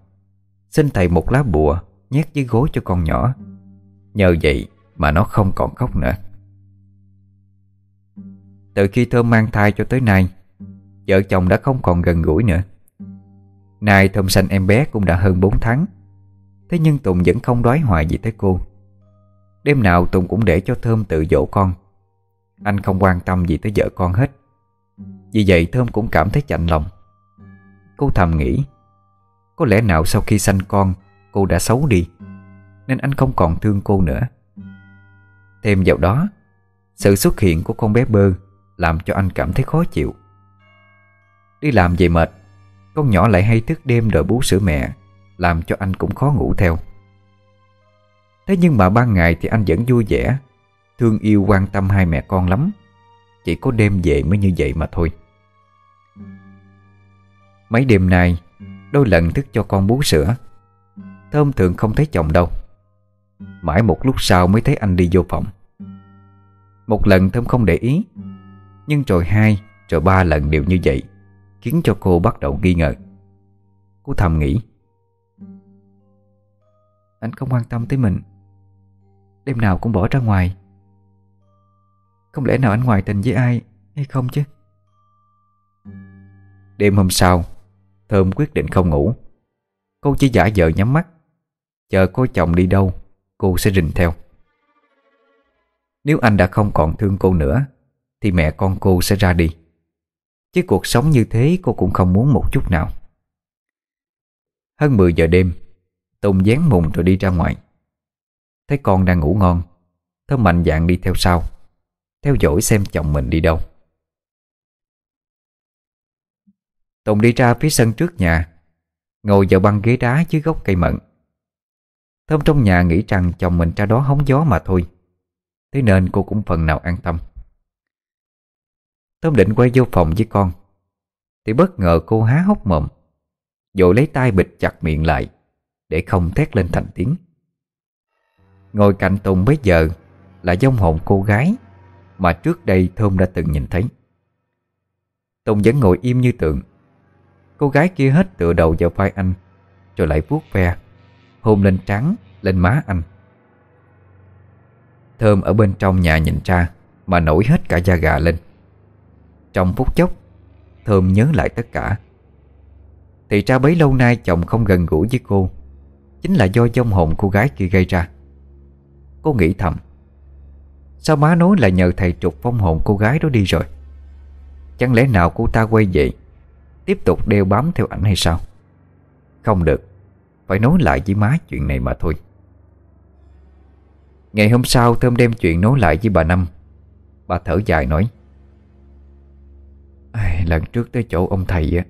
Xin thầy một lá bùa Nhét dưới gối cho con nhỏ. Nhờ vậy mà nó không còn khóc nữa. Từ khi Thơm mang thai cho tới nay, Vợ chồng đã không còn gần gũi nữa. Nay Thơm sanh em bé cũng đã hơn 4 tháng. Thế nhưng Tùng vẫn không đoái hoài gì tới cô. Đêm nào Tùng cũng để cho Thơm tự dỗ con. Anh không quan tâm gì tới vợ con hết. Vì vậy Thơm cũng cảm thấy chạnh lòng. Cô thầm nghĩ, Có lẽ nào sau khi sanh con, Cô đã xấu đi, Nên anh không còn thương cô nữa. Thêm vào đó. Sự xuất hiện của con bé bơ Làm cho anh cảm thấy khó chịu. Đi làm về mệt, Con nhỏ lại hay thức đêm đợi bú sữa mẹ, Làm cho anh cũng khó ngủ theo. Thế nhưng mà ban ngày thì anh vẫn vui vẻ, Thương yêu quan tâm hai mẹ con lắm. Chỉ có đêm về mới như vậy mà thôi. Mấy đêm nay, Đôi lần thức cho con bú sữa. Thơm thường không thấy chồng đâu. Mãi một lúc sau mới thấy anh đi vô phòng. Một lần Thơm không để ý. Nhưng rồi hai, Rồi ba lần đều như vậy, Khiến cho cô bắt đầu nghi ngờ. Cô thầm nghĩ, Anh không quan tâm tới mình. Đêm nào cũng bỏ ra ngoài. Không lẽ nào anh ngoài tình với ai Hay không chứ? Đêm hôm sau, Thơm quyết định không ngủ. Cô chỉ giả vờ nhắm mắt, Chờ cô chồng đi đâu, Cô sẽ rình theo. Nếu anh đã không còn thương cô nữa, Thì mẹ con cô sẽ ra đi. Chứ cuộc sống như thế cô cũng không muốn một chút nào. Hơn 10 giờ đêm, Tùng dán mùng rồi đi ra ngoài. Thấy con đang ngủ ngon, Thơm mạnh dạng đi theo sau, Theo dõi xem chồng mình đi đâu. Tùng đi ra phía sân trước nhà, Ngồi vào băng ghế đá dưới gốc cây mận. Thơm trong nhà nghĩ rằng chồng mình ra đó hóng gió mà thôi. Thế nên cô cũng phần nào an tâm. Tôm định quay vô phòng với con. Thì bất ngờ cô há hốc mồm Rồi lấy tay bịt chặt miệng lại Để không thét lên thành tiếng. Ngồi cạnh Tùng bây giờ Là dông hồn cô gái Mà trước đây Thơm đã từng nhìn thấy. Tùng vẫn ngồi im như tượng. Cô gái kia hết tựa đầu vào vai anh Rồi lại vuốt ve Hôn lên trắng, lên má anh. Thơm ở bên trong nhà nhìn ra Mà nổi hết cả da gà lên. Trong phút chốc, Thơm nhớ lại tất cả. Thì ra bấy lâu nay chồng không gần gũi với cô, Chính là do dông hồn cô gái kia gây ra. Cô nghĩ thầm, Sao má nói là nhờ thầy trục phong hồn cô gái đó đi rồi? Chẳng lẽ nào cô ta quay về, Tiếp tục đeo bám theo ảnh hay sao? Không được, Phải nói lại với má chuyện này mà thôi. Ngày hôm sau Thơm đem chuyện nói lại với bà Năm. Bà thở dài nói Lần trước tới chỗ ông thầy á,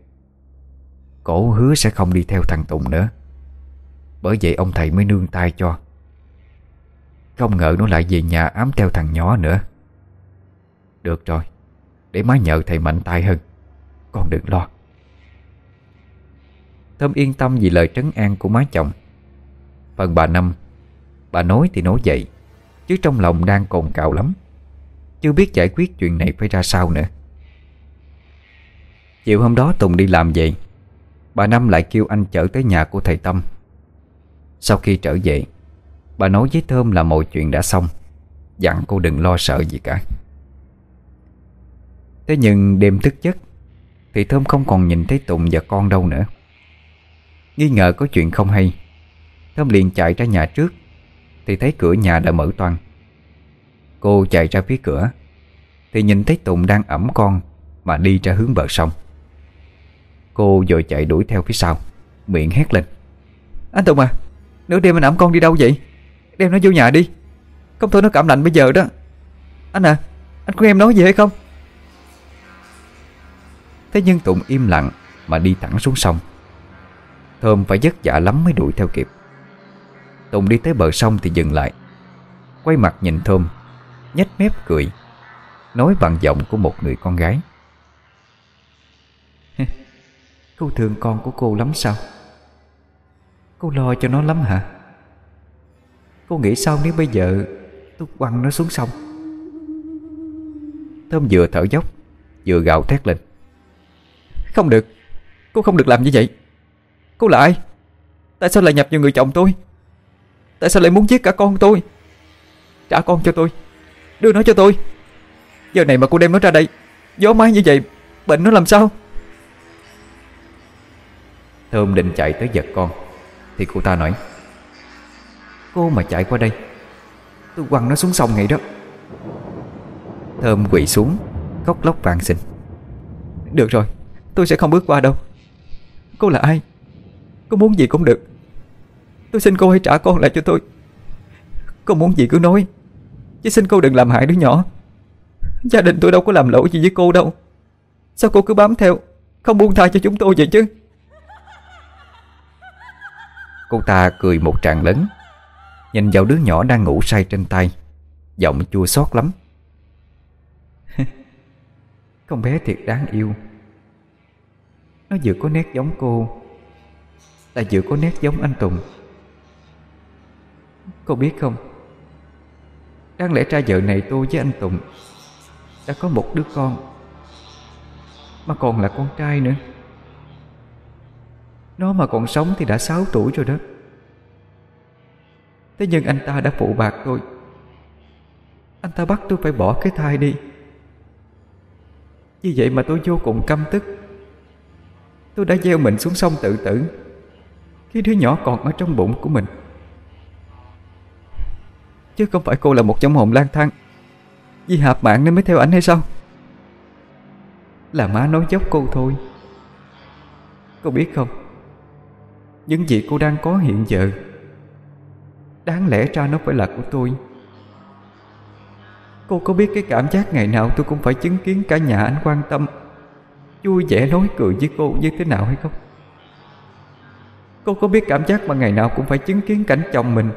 Cổ hứa sẽ không đi theo thằng Tùng nữa. Bởi vậy ông thầy mới nương tay cho. Không ngờ nó lại về nhà ám theo thằng nhỏ nữa. Được rồi, Để má nhờ thầy mạnh tay hơn, Con đừng lo. Thơm yên tâm vì lời trấn an của má chồng. Phần bà Năm, Bà nói thì nói vậy Chứ trong lòng đang cồn cào lắm. Chưa biết giải quyết chuyện này phải ra sao nữa. Chiều hôm đó Tùng đi làm về, Bà Năm lại kêu anh chở tới nhà của thầy Tâm. Sau khi trở về, Bà nói với Thơm là mọi chuyện đã xong, Dặn cô đừng lo sợ gì cả. Thế nhưng đêm thức giấc, Thì Thơm không còn nhìn thấy Tùng và con đâu nữa. Nghi ngờ có chuyện không hay, Thơm liền chạy ra nhà trước thì thấy cửa nhà đã mở toang. Cô chạy ra phía cửa, Thì nhìn thấy Tùng đang ẩm con Mà đi ra hướng bờ sông. Cô vội chạy đuổi theo phía sau, Miệng hét lên. Anh Tùng à Nửa đêm anh ẩm con đi đâu vậy? Đem nó vô nhà đi. Không thôi nó cảm lạnh bây giờ đó. Anh à Anh có em nói gì hay không? Thế nhưng Tụng im lặng Mà đi thẳng xuống sông. Thơm phải vất vả lắm mới đuổi theo kịp. Tùng đi tới bờ sông thì dừng lại. Quay mặt nhìn Thơm, nhếch mép cười, Nói bằng giọng của một người con gái. Cô thương con của cô lắm sao? Cô lo cho nó lắm hả? Cô nghĩ sao nếu bây giờ Tôi quăng nó xuống sông? Thơm vừa thở dốc, Vừa gào thét lên. Không được, Cô không được làm như vậy. Cô là ai? Tại sao lại nhập vào người chồng tôi? Tại sao lại muốn giết cả con tôi? Trả con cho tôi. Đưa nó cho tôi. Giờ này mà cô đem nó ra đây, Gió mái như vậy, Bệnh nó làm sao? Thơm định chạy tới giật con, Thì cô ta nói, Cô mà chạy qua đây, Tôi quăng nó xuống sông ngay đó. Thơm quỵ xuống, Khóc lóc vàng xin Được rồi, Tôi sẽ không bước qua đâu. Cô là ai? Cô muốn gì cũng được. Tôi xin cô hãy trả con lại cho tôi. Cô muốn gì cứ nói. Chứ xin cô đừng làm hại đứa nhỏ. Gia đình tôi đâu có làm lỗi gì với cô đâu. Sao cô cứ bám theo Không buông tha cho chúng tôi vậy chứ? Cô ta cười một tràng lớn Nhìn vào đứa nhỏ đang ngủ say trên tay. Giọng chua xót lắm. Con bé thiệt đáng yêu. Nó vừa có nét giống cô Lại vừa có nét giống anh Tùng Cô biết không? Đáng lẽ ra vợ này tôi với anh Tùng Đã có một đứa con, Mà còn là con trai nữa. Nó mà còn sống thì đã 6 tuổi rồi đó. Thế nhưng anh ta đã phụ bạc tôi. Anh ta bắt tôi phải bỏ cái thai đi. Vì vậy mà tôi vô cùng căm tức. Tôi đã gieo mình xuống sông tự tử Khi đứa nhỏ còn ở trong bụng của mình. Chứ không phải cô là một trong hồn lang thang. Vì hạp mạng nên mới theo ảnh hay sao? Là má nói dốc cô thôi. Cô biết không? Những gì cô đang có hiện giờ, Đáng lẽ ra nó phải là của tôi. Cô có biết cái cảm giác ngày nào tôi cũng phải chứng kiến cả nhà anh quan tâm, Vui vẻ nói cười với cô như thế nào hay không? Cô có biết cảm giác mà ngày nào cũng phải chứng kiến cảnh chồng mình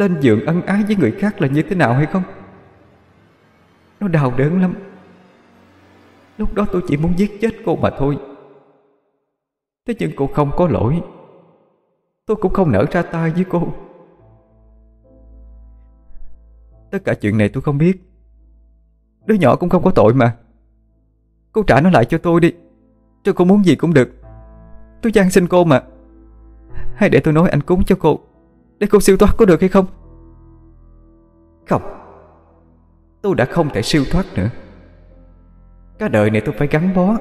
lên giường ân ái với người khác là như thế nào hay không? Nó đau đớn lắm. Lúc đó tôi chỉ muốn giết chết cô mà thôi. Thế nhưng cô không có lỗi. Tôi cũng không nở ra tay với cô. Tất cả chuyện này tôi không biết. Đứa nhỏ cũng không có tội mà. Cô trả nó lại cho tôi đi. Cho cô muốn gì cũng được. Tôi gian xin cô mà. Hay để tôi nói anh cúng cho cô. Để cô siêu thoát có được hay không? Không. Tôi đã không thể siêu thoát nữa. Cả đời này tôi phải gắn bó,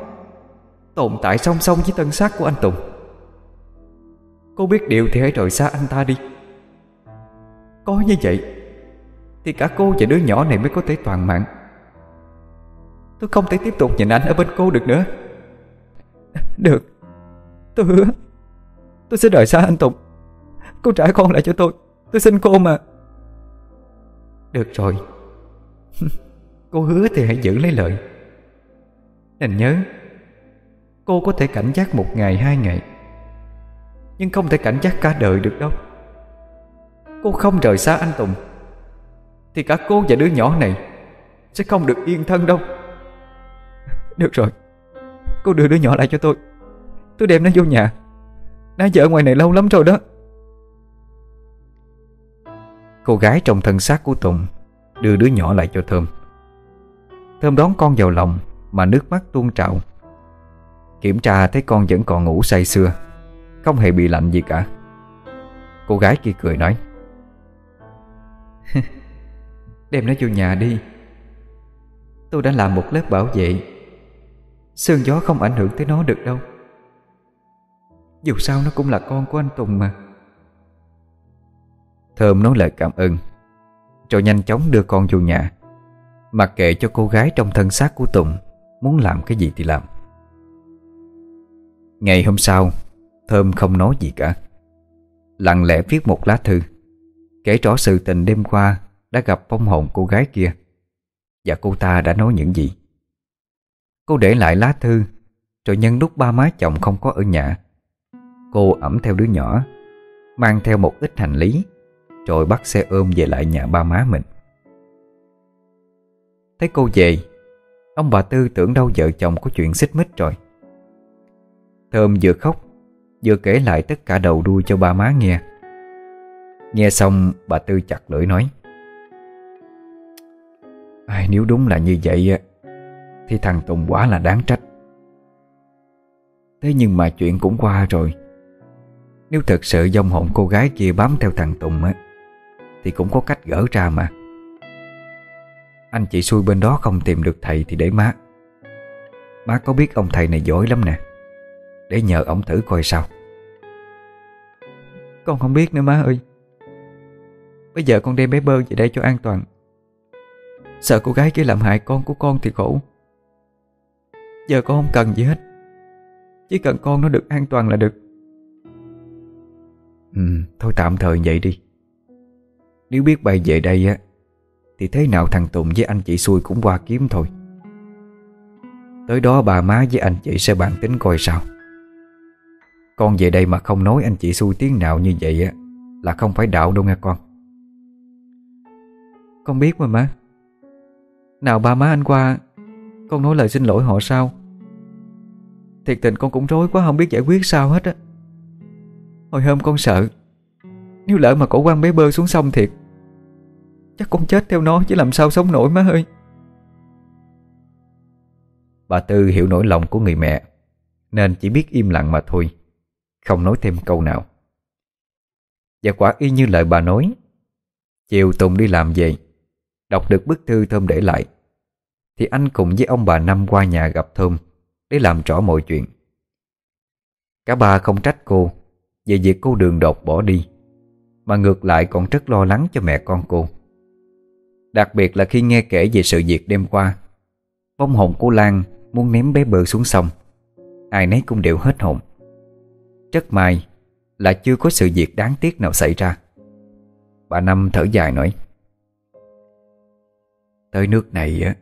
Tồn tại song song với tân xác của anh Tùng. Cô biết điều thì hãy rời xa anh ta đi. Có như vậy, thì cả cô và đứa nhỏ này mới có thể toàn mạng. Tôi không thể tiếp tục nhìn anh ở bên cô được nữa. Được. Tôi hứa, Tôi sẽ đợi xa anh Tùng. Cô trả con lại cho tôi. Tôi xin cô mà. Được rồi. Cô hứa thì hãy giữ lấy lời. Nên nhớ, Cô có thể cảnh giác một ngày, hai ngày. Nhưng không thể cảnh giác cả đời được đâu. Cô không rời xa anh Tùng, thì cả cô và đứa nhỏ này Sẽ không được yên thân đâu. Được rồi. Cô đưa đứa nhỏ lại cho tôi. Tôi đem nó vô nhà. Nó giờ ngoài này lâu lắm rồi đó. Cô gái trong thân xác của Tùng, Đưa đứa nhỏ lại cho Thơm. Thơm đón con vào lòng Mà nước mắt tuôn trào. Kiểm tra thấy con vẫn còn ngủ say sưa, Không hề bị lạnh gì cả. Cô gái kia cười nói, Đem nó vô nhà đi. Tôi đã làm một lớp bảo vệ. Sương gió không ảnh hưởng tới nó được đâu. Dù sao nó cũng là con của anh Tùng mà. Thơm nói lời cảm ơn Rồi nhanh chóng đưa con vô nhà. Mặc kệ cho cô gái trong thân xác của Tùng Muốn làm cái gì thì làm. Ngày hôm sau, Thơm không nói gì cả. Lặng lẽ viết một lá thư, Kể rõ sự tình đêm qua Đã gặp phong hồn cô gái kia. Và cô ta đã nói những gì? Cô để lại lá thư Rồi nhân lúc ba má chồng không có ở nhà. Cô ẩm theo đứa nhỏ, Mang theo một ít hành lý rồi bắt xe ôm về lại nhà ba má mình. Thấy cô về Ông bà Tư tưởng đâu vợ chồng có chuyện xích mích rồi. Thơm vừa khóc Vừa kể lại tất cả đầu đuôi cho ba má nghe. Nghe xong bà Tư chặt lưỡi nói Ai, Nếu đúng là như vậy Thì thằng Tùng quá là đáng trách. Thế nhưng mà chuyện cũng qua rồi. Nếu thật sự dông hồn cô gái kia bám theo thằng Tùng á thì cũng có cách gỡ ra mà. Anh chị xui bên đó không tìm được thầy thì để má. Má có biết ông thầy này giỏi lắm nè. Để nhờ ông thử coi sao. Con không biết nữa má ơi. Bây giờ con đem bé bơ về đây cho an toàn. Sợ cô gái kia làm hại con của con thì khổ. Giờ con không cần gì hết. Chỉ cần con nó được an toàn là được. Ừ, thôi tạm thời vậy đi nếu biết bay về đây á, Thì thế nào thằng Tùng với anh chị xui cũng qua kiếm thôi. Tới đó bà má với anh chị sẽ bàn tính coi sao. Con về đây mà không nói anh chị xui tiếng nào như vậy á, Là không phải đạo đâu nghe con. Con biết mà má. Nào ba má anh qua, Con nói lời xin lỗi họ sao? Thiệt tình con cũng rối quá, Không biết giải quyết sao hết á. Hồi hôm con sợ, Nếu lỡ mà cổ quan bé bơ xuống sông thiệt Chắc con chết theo nó, Chứ làm sao sống nổi má ơi. Bà Tư hiểu nỗi lòng của người mẹ, Nên chỉ biết im lặng mà thôi, Không nói thêm câu nào. Và quả y như lời bà nói, Chiều Tùng đi làm về, Đọc được bức thư Thơm để lại, Thì anh cùng với ông bà Năm qua nhà gặp Thơm, Để làm rõ mọi chuyện. Cả ba không trách cô Về việc cô đường đột bỏ đi, Mà ngược lại còn rất lo lắng cho mẹ con cô. Đặc biệt là khi nghe kể về sự việc đêm qua, Bông hồn của Lan muốn ném bé bờ xuống sông. Ai nấy cũng đều hết hồn. Rất may là chưa có sự việc đáng tiếc nào xảy ra. Bà Năm thở dài nói, Tới nước này á,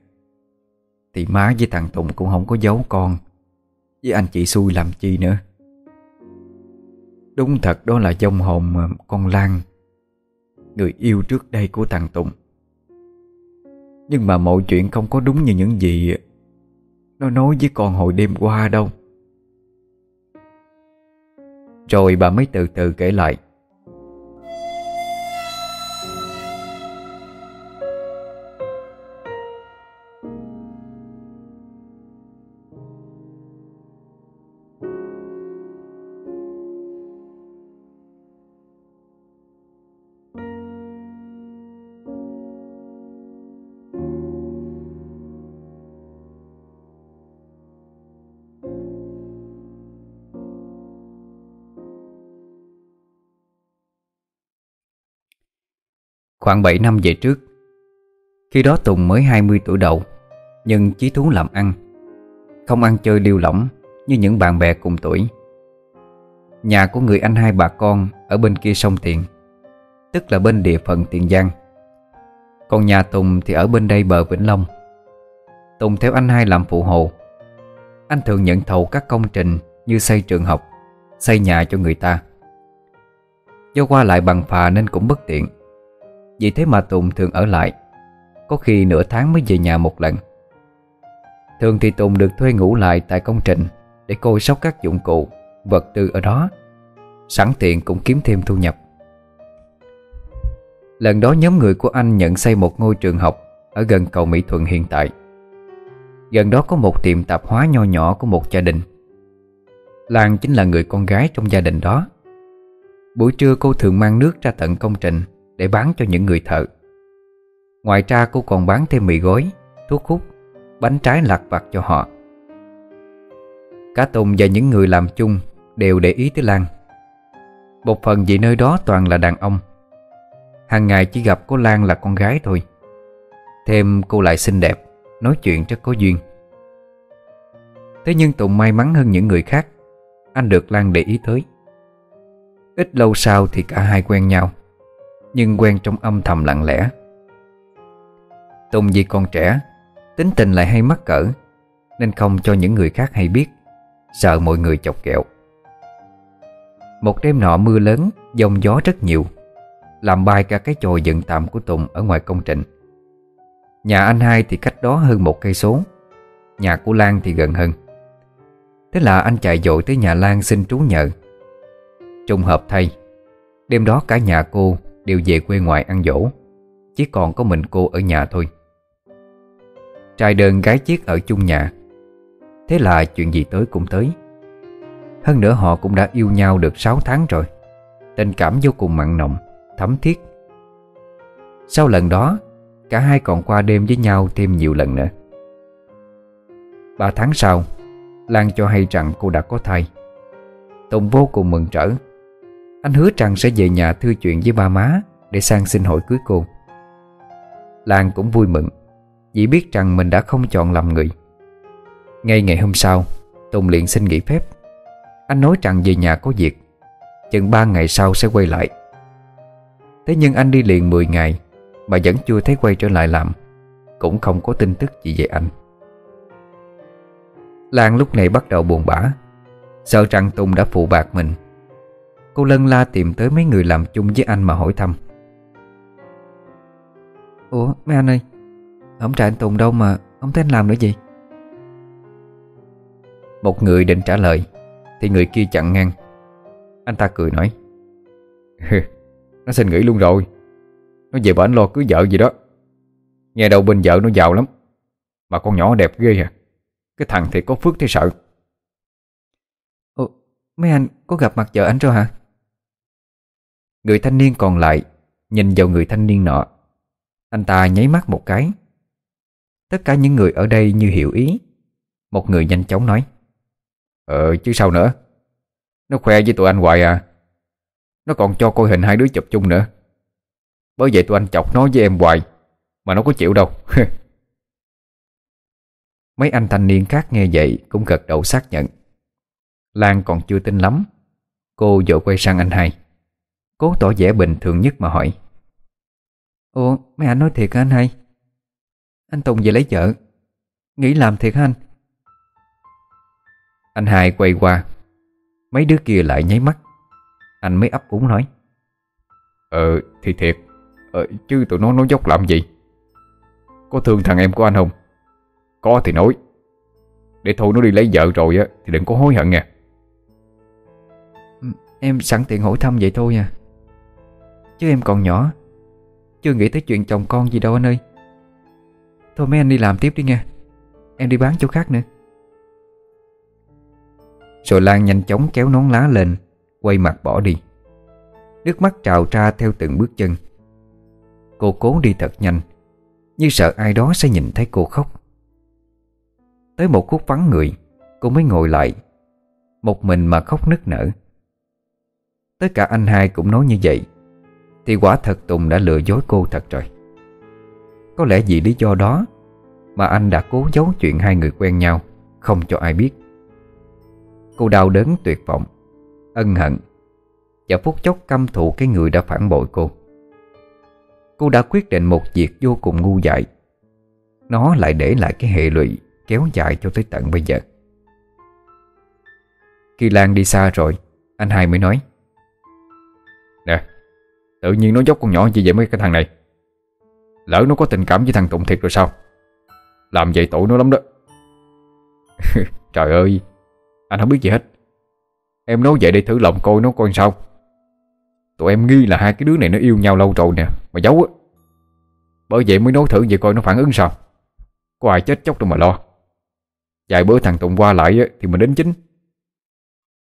Thì má với thằng Tùng cũng không có giấu con, Với anh chị xui làm chi nữa. Đúng thật đó là dông hồn con Lan, Người yêu trước đây của thằng Tùng. Nhưng mà mọi chuyện không có đúng như những gì Nó nói với con hồi đêm qua đâu. Rồi bà mới từ từ kể lại. Khoảng 7 năm về trước. Khi đó Tùng mới 20 tuổi đầu, Nhưng chí thú làm ăn. Không ăn chơi liêu lỏng Như những bạn bè cùng tuổi. Nhà của người anh hai bà con Ở bên kia sông Tiền, Tức là bên địa phận Tiền Giang. Còn nhà Tùng thì ở bên đây bờ Vĩnh Long. Tùng theo anh hai làm phụ hồ. Anh thường nhận thầu các công trình Như xây trường học, Xây nhà cho người ta. Do qua lại bằng phà nên cũng bất tiện vì thế mà Tùng thường ở lại. Có khi nửa tháng mới về nhà một lần. Thường thì Tùng được thuê ngủ lại tại công trình Để coi sóc các dụng cụ, vật tư ở đó. Sẵn tiện cũng kiếm thêm thu nhập. Lần đó nhóm người của anh nhận xây một ngôi trường học Ở gần cầu Mỹ Thuận hiện tại. Gần đó có một tiệm tạp hóa nho nhỏ của một gia đình. Lan chính là người con gái trong gia đình đó. Buổi trưa cô thường mang nước ra tận công trình để bán cho những người thợ. Ngoài ra cô còn bán thêm mì gói, Thuốc hút, Bánh trái lặt vặt cho họ. Cả Tùng và những người làm chung Đều để ý tới Lan. Một phần vì nơi đó toàn là đàn ông. Hàng ngày chỉ gặp cô Lan là con gái thôi. Thêm cô lại xinh đẹp, Nói chuyện rất có duyên. Thế nhưng Tùng may mắn hơn những người khác. Anh được Lan để ý tới. Ít lâu sau thì cả hai quen nhau. Nhưng quen trong âm thầm lặng lẽ. Tùng vì còn trẻ, Tính tình lại hay mắc cỡ, Nên không cho những người khác hay biết, Sợ mọi người chọc kẹo. Một đêm nọ mưa lớn, Dông gió rất nhiều, Làm bay cả cái chòi dựng tạm của Tùng Ở ngoài công trình. Nhà anh hai thì cách đó hơn một cây số, Nhà của Lan thì gần hơn. Thế là anh chạy dội tới nhà Lan xin trú nhờ. Trùng hợp thay, Đêm đó cả nhà cô đều về quê ngoại ăn dỗ, Chỉ còn có mình cô ở nhà thôi. Trai đơn gái chiếc ở chung nhà. Thế là chuyện gì tới cũng tới. Hơn nữa họ cũng đã yêu nhau được 6 tháng rồi. Tình cảm vô cùng mặn nồng, Thấm thiết. Sau lần đó, Cả hai còn qua đêm với nhau thêm nhiều lần nữa. Ba tháng sau, Lan cho hay rằng cô đã có thai. Tùng vô cùng mừng trở. Anh hứa rằng sẽ về nhà thư chuyện với ba má Để sang xin hội cưới cô. Lan cũng vui mừng, Vì biết rằng mình đã không chọn lầm người. Ngay ngày hôm sau, Tùng liền xin nghỉ phép. Anh nói rằng về nhà có việc, Chừng ba ngày sau sẽ quay lại. Thế nhưng anh đi liền 10 ngày Mà vẫn chưa thấy quay trở lại làm, Cũng không có tin tức gì về anh. Lan lúc này bắt đầu buồn bã, Sợ rằng Tùng đã phụ bạc mình. Cô lân la tìm tới mấy người làm chung với anh mà hỏi thăm. Ủa, mấy anh ơi Không trả anh Tùng đâu mà Không thấy anh làm nữa gì Một người định trả lời, Thì người kia chặn ngang. Anh ta cười nói Nó xin nghỉ luôn rồi. Nó về bển lo cưới vợ gì đó. Nghe đầu bên vợ nó giàu lắm, Mà con nhỏ đẹp ghê à. Cái thằng thì có phước thế sợ. Ủa, mấy anh có gặp mặt vợ anh rồi hả? Người thanh niên còn lại Nhìn vào người thanh niên nọ. Anh ta nháy mắt một cái. Tất cả những người ở đây như hiểu ý. Một người nhanh chóng nói Ờ chứ sao nữa? Nó khoe với tụi anh hoài à. Nó còn cho coi hình hai đứa chụp chung nữa. Bởi vậy tụi anh chọc nó với em hoài, Mà nó có chịu đâu. Mấy anh thanh niên khác nghe vậy Cũng gật đầu xác nhận. Lan còn chưa tin lắm. Cô vội quay sang anh hai. Cố tỏ vẻ bình thường nhất mà hỏi. Ủa mấy anh nói thiệt hả anh hai? Anh Tùng về lấy vợ. Nghĩ làm thiệt hả anh? Anh hai quay qua. Mấy đứa kia lại nháy mắt. Anh mới ấp úng nói. Ờ thì thiệt. Ờ, Chứ tụi nó nói dốc làm gì? Có thương thằng em của anh không? Có thì nói. Để thôi nó đi lấy vợ rồi á Thì đừng có hối hận nha. Em sẵn tiện hỏi thăm vậy thôi à. Chứ em còn nhỏ. Chưa nghĩ tới chuyện chồng con gì đâu anh ơi. Thôi mấy anh đi làm tiếp đi nha. Em đi bán chỗ khác nữa. Rồi Lan nhanh chóng kéo nón lá lên, Quay mặt bỏ đi. Nước mắt trào ra theo từng bước chân. Cô cố đi thật nhanh, Như sợ ai đó sẽ nhìn thấy cô khóc. Tới một khúc vắng người, Cô mới ngồi lại, Một mình mà khóc nức nở. Tất cả anh hai cũng nói như vậy. Thì quả thật Tùng đã lừa dối cô thật rồi. Có lẽ vì lý do đó Mà anh đã cố giấu chuyện hai người quen nhau, Không cho ai biết. Cô đau đớn tuyệt vọng, Ân hận Và phút chốc căm thù cái người đã phản bội cô. Cô đã quyết định một việc vô cùng ngu dại. Nó lại để lại cái hệ lụy Kéo dài cho tới tận bây giờ. Khi Lan đi xa rồi, Anh hai mới nói. Nè Tự nhiên nó dốc con nhỏ như vậy mấy cái thằng này. Lỡ nó có tình cảm với thằng Tụng thiệt rồi sao? Làm vậy tội nó lắm đó. Trời ơi, Anh không biết gì hết. Em nói vậy để thử lòng coi nó coi sao. Tụi em nghi là hai cái đứa này nó yêu nhau lâu rồi nè, Mà giấu á. Bởi vậy mới nói thử vậy coi nó phản ứng sao. Có ai chết chóc đâu mà lo. Vài bữa thằng Tụng qua lại thì mình đến chính.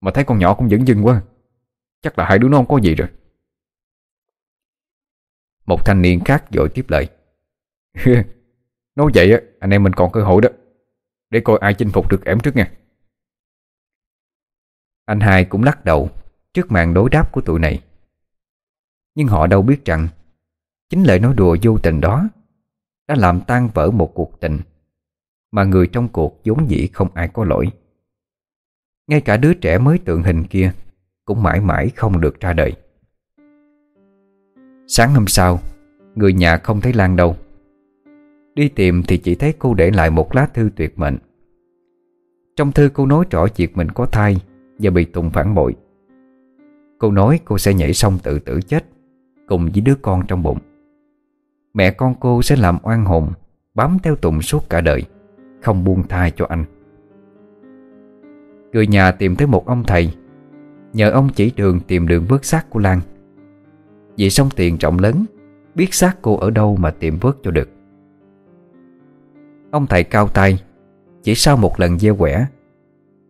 Mà thấy con nhỏ cũng dững dưng quá. Chắc là hai đứa nó không có gì rồi. Một thanh niên khác dội tiếp lời. Nói vậy á, anh em mình còn cơ hội đó. Để coi ai chinh phục được ẻm trước nha. Anh hai cũng lắc đầu Trước màn đối đáp của tụi này. Nhưng họ đâu biết rằng Chính lời nói đùa vô tình đó Đã làm tan vỡ một cuộc tình Mà người trong cuộc vốn dĩ không ai có lỗi. Ngay cả đứa trẻ mới tượng hình kia Cũng mãi mãi không được ra đời. Sáng hôm sau, Người nhà không thấy Lan đâu. Đi tìm thì chỉ thấy cô để lại một lá thư tuyệt mệnh. Trong thư cô nói rõ việc mình có thai Và bị Tùng phản bội. Cô nói cô sẽ nhảy sông tự tử chết Cùng với đứa con trong bụng. Mẹ con cô sẽ làm oan hồn, Bám theo Tùng suốt cả đời, Không buông thai cho anh. Người nhà tìm tới một ông thầy. Nhờ ông chỉ đường tìm đường bước xác của Lan. Vì sông tiền rộng lớn, Biết xác cô ở đâu mà tìm vớt cho được. Ông thầy cao tay, Chỉ sau một lần gieo quẻ,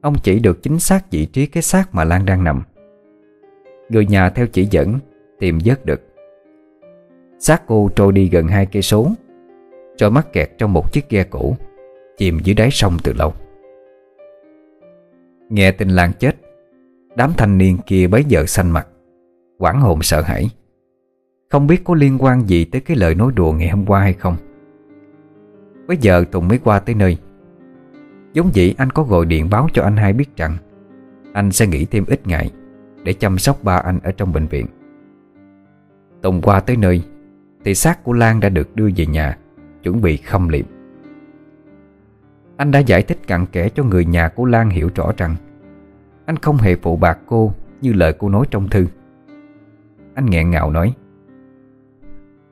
Ông chỉ được chính xác vị trí cái xác mà Lan đang nằm. Người nhà theo chỉ dẫn, Tìm vớt được. Xác cô trôi đi gần hai cây số, Rồi mắc kẹt trong một chiếc ghe cũ, Chìm dưới đáy sông từ lâu. Nghe tin Lan chết, Đám thanh niên kia bấy giờ xanh mặt Quảng hồn sợ hãi. Không biết có liên quan gì tới cái lời nói đùa ngày hôm qua hay không. Bây giờ Tùng mới qua tới nơi. Giống vậy anh có gọi điện báo cho anh hai biết rằng Anh sẽ nghỉ thêm ít ngày Để chăm sóc ba anh ở trong bệnh viện. Tùng qua tới nơi, Thì xác của Lan đã được đưa về nhà, Chuẩn bị khâm liệm. Anh đã giải thích cặn kẽ cho người nhà của Lan hiểu rõ rằng Anh không hề phụ bạc cô Như lời cô nói trong thư. Anh nghẹn ngào nói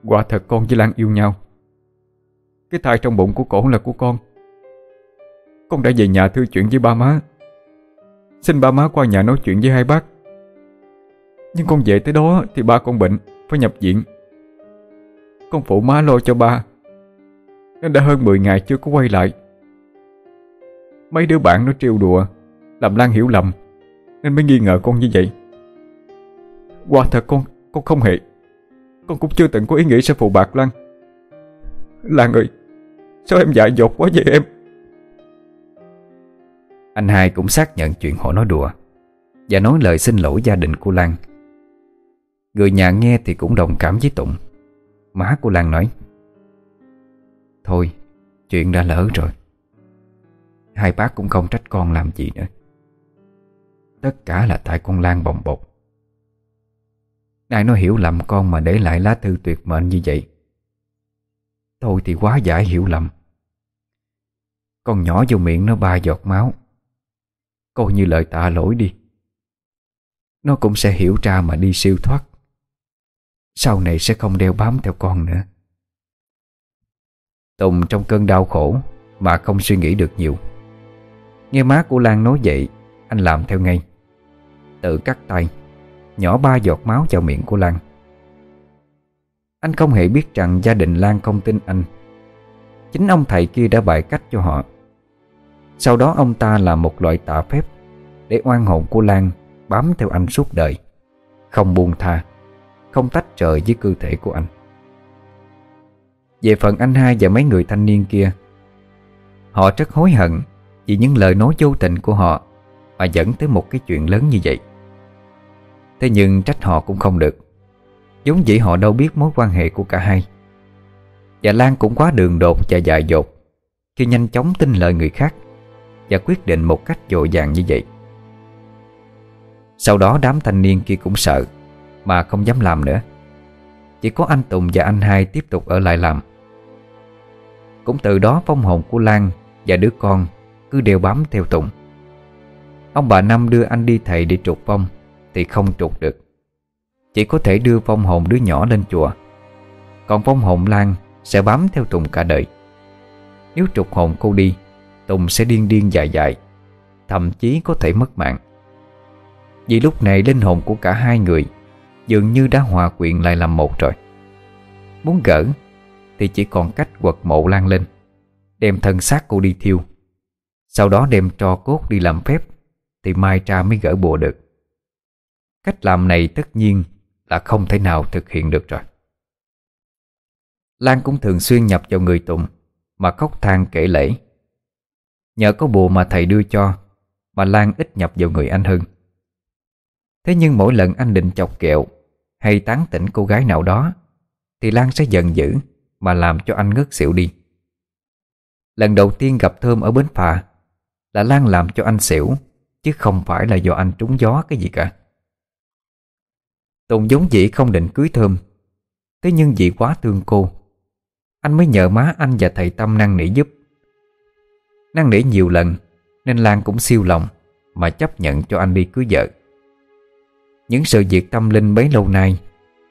Quả thật con với Lan yêu nhau. Cái thai trong bụng của cổ là của con. Con đã về nhà thư chuyện với ba má. Xin ba má qua nhà nói chuyện với hai bác. Nhưng con về tới đó Thì ba con bệnh, Phải nhập viện. Con phụ má lo cho ba. Nên đã hơn 10 ngày chưa có quay lại. Mấy đứa bạn nó trêu đùa, Làm Lan hiểu lầm, Nên mới nghi ngờ con như vậy. Quả thật con Con không hề con cũng chưa từng có ý nghĩ sẽ phụ bạc Lan Lan ơi Sao em dại dột quá vậy em? Anh hai cũng xác nhận chuyện họ nói đùa Và nói lời xin lỗi gia đình của Lan Người nhà nghe thì cũng đồng cảm với Tụng. Má của Lan nói, Thôi, Chuyện đã lỡ rồi. Hai bác cũng không trách con làm gì nữa. Tất cả là tại con Lan bồng bột. Nay nó hiểu lầm con mà để lại lá thư tuyệt mệnh như vậy? Thôi thì quá giải hiểu lầm. Con nhỏ vô miệng nó ba giọt máu. Coi như lời tạ lỗi đi. Nó cũng sẽ hiểu ra mà đi siêu thoát. Sau này sẽ không đeo bám theo con nữa. Tùng trong cơn đau khổ Mà không suy nghĩ được nhiều. Nghe má của Lan nói vậy, Anh làm theo ngay. Tự cắt tay. Nhỏ ba giọt máu vào miệng của Lan. Anh không hề biết rằng gia đình Lan không tin anh. Chính ông thầy kia đã bày cách cho họ. Sau đó ông ta làm một loại tạ phép Để oan hồn của Lan bám theo anh suốt đời. Không buông tha, Không tách rời với cơ thể của anh. Về phần anh hai và mấy người thanh niên kia, Họ rất hối hận Vì những lời nói vô tình của họ Mà dẫn tới một cái chuyện lớn như vậy. Thế nhưng trách họ cũng không được. Giống dĩ họ đâu biết mối quan hệ của cả hai. Và Lan cũng quá đường đột và dại dột, Khi nhanh chóng tin lời người khác Và quyết định một cách dội dàng như vậy. Sau đó đám thanh niên kia cũng sợ, Mà không dám làm nữa. Chỉ có anh Tùng và anh hai tiếp tục ở lại làm. Cũng từ đó phong hồn của Lan và đứa con cứ đều bám theo Tùng. Ông bà Năm đưa anh đi thầy để trục phong. Thì không trục được. Chỉ có thể đưa vong hồn đứa nhỏ lên chùa. Còn vong hồn Lan Sẽ bám theo Tùng cả đời. Nếu trục hồn cô đi Tùng sẽ điên điên dài dài, Thậm chí có thể mất mạng. Vì lúc này linh hồn của cả hai người Dường như đã hòa quyện lại làm một rồi. Muốn gỡ Thì chỉ còn cách quật mộ lan lên Đem thân xác cô đi thiêu. Sau đó đem trò cốt đi làm phép Thì mai ra mới gỡ bùa được. Cách làm này tất nhiên là không thể nào thực hiện được rồi. Lan cũng thường xuyên nhập vào người Tùng, Mà khóc than kể lễ Nhờ có bùa mà thầy đưa cho, Mà Lan ít nhập vào người anh hơn. Thế nhưng mỗi lần anh định chọc kẹo Hay tán tỉnh cô gái nào đó, Thì Lan sẽ giận dữ Mà làm cho anh ngất xỉu đi. Lần đầu tiên gặp Thơm ở bến phà Là Lan làm cho anh xỉu, Chứ không phải là do anh trúng gió cái gì cả. Tùng giống dĩ không định cưới Thơm. Thế nhưng vì quá thương cô, Anh mới nhờ má anh và thầy Tâm năng nỉ giúp. Năng nỉ nhiều lần, Nên Lan cũng siêu lòng Mà chấp nhận cho anh đi cưới vợ. Những sự việc tâm linh bấy lâu nay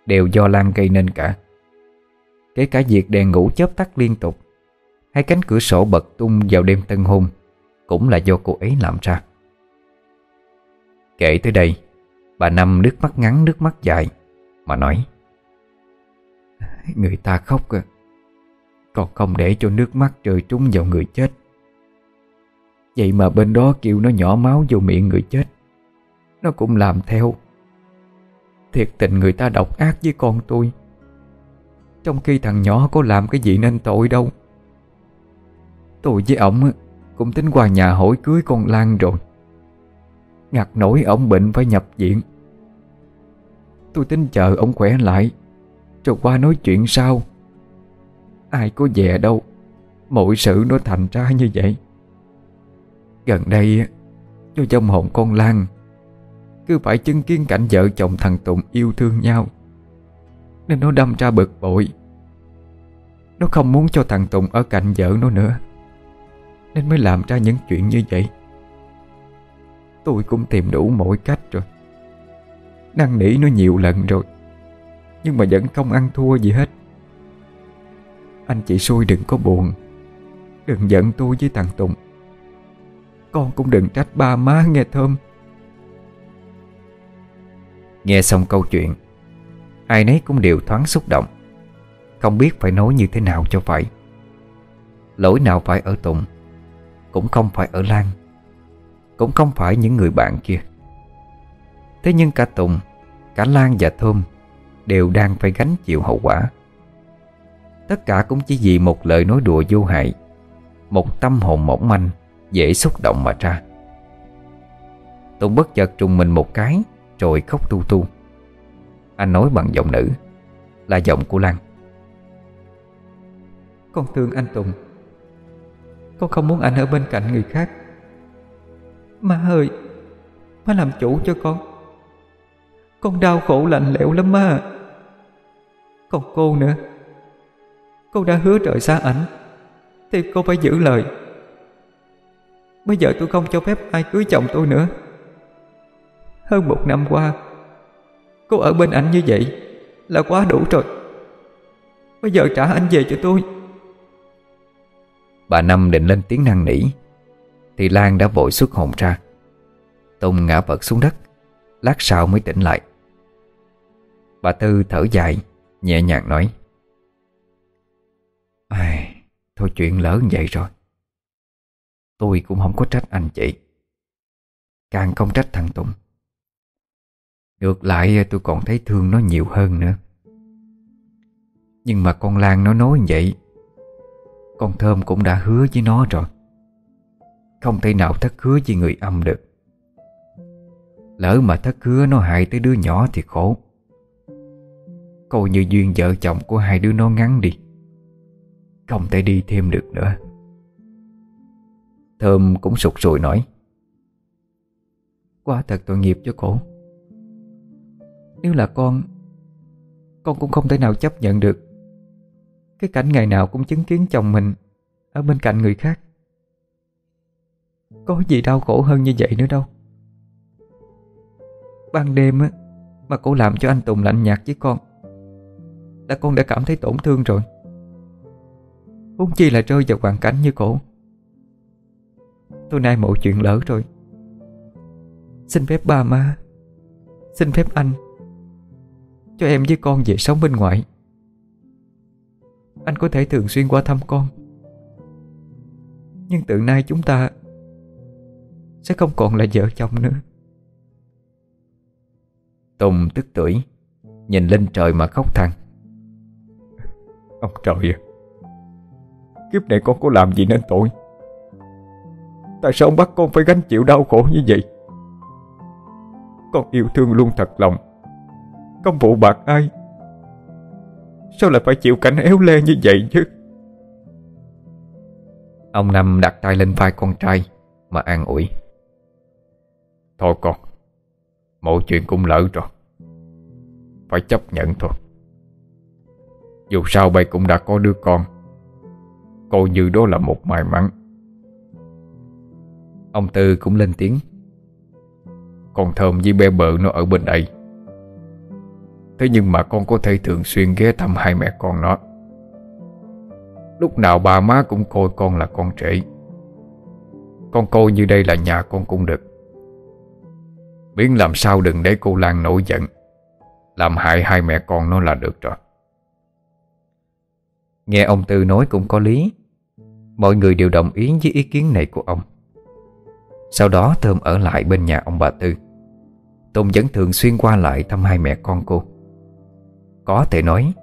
Đều do Lan gây nên cả. Kể cả việc đèn ngủ chớp tắt liên tục, Hay cánh cửa sổ bật tung vào đêm tân hôn, Cũng là do cô ấy làm ra. Kể tới đây Bà Năm nước mắt ngắn, nước mắt dài, Mà nói, Người ta khóc à Còn không để cho nước mắt rơi trúng vào người chết. Vậy mà bên đó kêu nó nhỏ máu vô miệng người chết. Nó cũng làm theo. Thiệt tình người ta độc ác với con tôi. Trong khi thằng nhỏ có làm cái gì nên tội đâu. Tôi với ổng cũng tính qua nhà hỏi cưới con Lan rồi. Ngặt nổi ông bệnh phải nhập viện. Tôi tính chờ ông khỏe lại, Rồi qua nói chuyện sau. Ai có về đâu, Mọi sự nó thành ra như vậy. Gần đây cho trong hồn con Lan, Cứ phải chứng kiến cảnh vợ chồng thằng Tùng yêu thương nhau, Nên nó đâm ra bực bội. Nó không muốn cho thằng Tùng ở cạnh vợ nó nữa, Nên mới làm ra những chuyện như vậy. Tôi cũng tìm đủ mọi cách rồi. Năn nỉ nó nhiều lần rồi, Nhưng mà vẫn không ăn thua gì hết. Anh chị xui đừng có buồn, Đừng giận tôi với thằng Tùng. Con cũng đừng trách ba má nghe thơm. Nghe xong câu chuyện, Ai nấy cũng đều thoáng xúc động. Không biết phải nói như thế nào cho phải. Lỗi nào phải ở Tùng, Cũng không phải ở Lan cũng không phải những người bạn kia. Thế nhưng cả Tùng, Cả Lan và Thơm Đều đang phải gánh chịu hậu quả. Tất cả cũng chỉ vì một lời nói đùa vô hại, Một tâm hồn mỏng manh, Dễ xúc động mà ra. Tùng bất chợt trùng mình một cái, Rồi khóc tu tu. Anh nói bằng giọng nữ, Là giọng của Lan. Con thương anh Tùng. Con không muốn anh ở bên cạnh người khác. Má ơi Má làm chủ cho con. Con đau khổ lạnh lẽo lắm má Còn cô nữa. Cô đã hứa trời xa ảnh, Thì cô phải giữ lời. Bây giờ tôi không cho phép ai cưới chồng tôi nữa. Hơn một năm qua, Cô ở bên ảnh như vậy Là quá đủ rồi. Bây giờ trả anh về cho tôi. Bà Năm định lên tiếng năn nỉ thì Lan đã vội xuất hồn ra. Tùng ngã vật xuống đất Lát sau mới tỉnh lại. Bà Tư thở dài Nhẹ nhàng nói Ai, Thôi chuyện lỡ như vậy rồi. Tôi cũng không có trách anh chị. Càng không trách thằng Tùng. Ngược lại tôi còn thấy thương nó nhiều hơn nữa. Nhưng mà con Lan nó nói vậy Con Thơm cũng đã hứa với nó rồi không thể nào thất hứa với người âm được. Lỡ mà thất hứa nó hại tới đứa nhỏ thì khổ. Coi như duyên vợ chồng của hai đứa nó ngắn đi. Không thể đi thêm được nữa. Thơm cũng sụt sùi nói, Quá thật tội nghiệp cho cổ Nếu là con Con cũng không thể nào chấp nhận được. Cái cảnh ngày nào cũng chứng kiến chồng mình Ở bên cạnh người khác có gì đau khổ hơn như vậy nữa đâu. Ban đêm á, Mà cô làm cho anh Tùng lạnh nhạt với con, Là con đã cảm thấy tổn thương rồi. Huống chi là rơi vào hoàn cảnh như cổ. Tôi nay mọi chuyện lỡ rồi. Xin phép ba má, Xin phép anh, Cho em với con về sống bên ngoài Anh có thể thường xuyên qua thăm con. Nhưng từ nay chúng ta sẽ không còn là vợ chồng nữa. Tùng tức tuổi Nhìn lên trời mà khóc than Ông trời ơi Kiếp này con có làm gì nên tội? Tại sao ông bắt con phải gánh chịu đau khổ như vậy? Con yêu thương luôn thật lòng. Không phụ bạc ai? Sao lại phải chịu cảnh éo le như vậy chứ? Ông Năm đặt tay lên vai con trai Mà an ủi Thôi con, Mọi chuyện cũng lỡ rồi. Phải chấp nhận thôi. Dù sao bây cũng đã có đứa con. Coi như đó là một may mắn. Ông Tư cũng lên tiếng. Con Thơm với bé bợ nó ở bên đây. Thế nhưng mà con có thể thường xuyên ghé thăm hai mẹ con nó. Lúc nào ba má cũng coi con là con trễ Con coi như đây là nhà con cũng được. Biến làm sao đừng để cô Lan nổi giận. Làm hại hai mẹ con nó là được rồi. Nghe ông Tư nói cũng có lý. Mọi người đều đồng ý với ý kiến này của ông. Sau đó Thơm ở lại bên nhà ông bà Tư. Tùng vẫn thường xuyên qua lại thăm hai mẹ con cô. Có thể nói,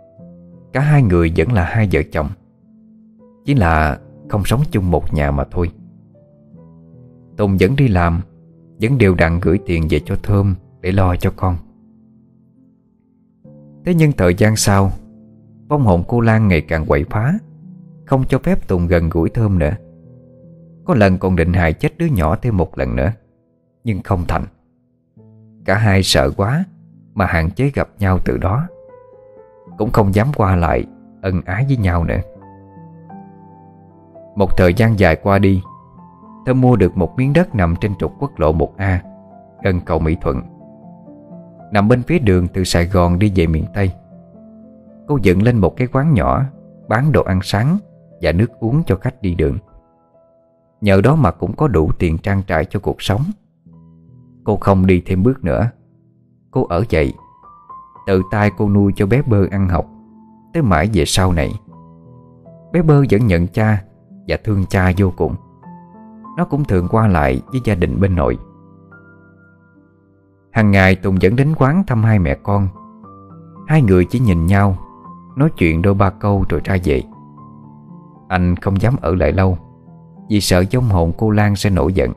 Cả hai người vẫn là hai vợ chồng. Chỉ là không sống chung một nhà mà thôi. Tùng vẫn đi làm vẫn đều đặn gửi tiền về cho Thơm Để lo cho con. Thế nhưng thời gian sau, Vong hồn cô Lan ngày càng quậy phá, Không cho phép Tùng gần gũi Thơm nữa. Có lần còn định hại chết đứa nhỏ thêm một lần nữa, Nhưng không thành. Cả hai sợ quá Mà hạn chế gặp nhau từ đó, Cũng không dám qua lại Ân ái với nhau nữa. Một thời gian dài qua đi Thơm mua được một miếng đất nằm trên trục quốc lộ 1A Gần cầu Mỹ Thuận. Nằm bên phía đường từ Sài Gòn đi về miền Tây. Cô dựng lên một cái quán nhỏ, Bán đồ ăn sáng Và nước uống cho khách đi đường. Nhờ đó mà cũng có đủ tiền trang trải cho cuộc sống. Cô không đi thêm bước nữa. Cô ở dậy, Tự tay cô nuôi cho bé bơ ăn học. Tới mãi về sau này, Bé bơ vẫn nhận cha Và thương cha vô cùng. Nó cũng thường qua lại với gia đình bên nội. Hằng ngày Tùng dẫn đến quán thăm hai mẹ con. Hai người chỉ nhìn nhau, Nói chuyện đôi ba câu rồi ra về. Anh không dám ở lại lâu, Vì sợ giống hồn cô Lan sẽ nổi giận.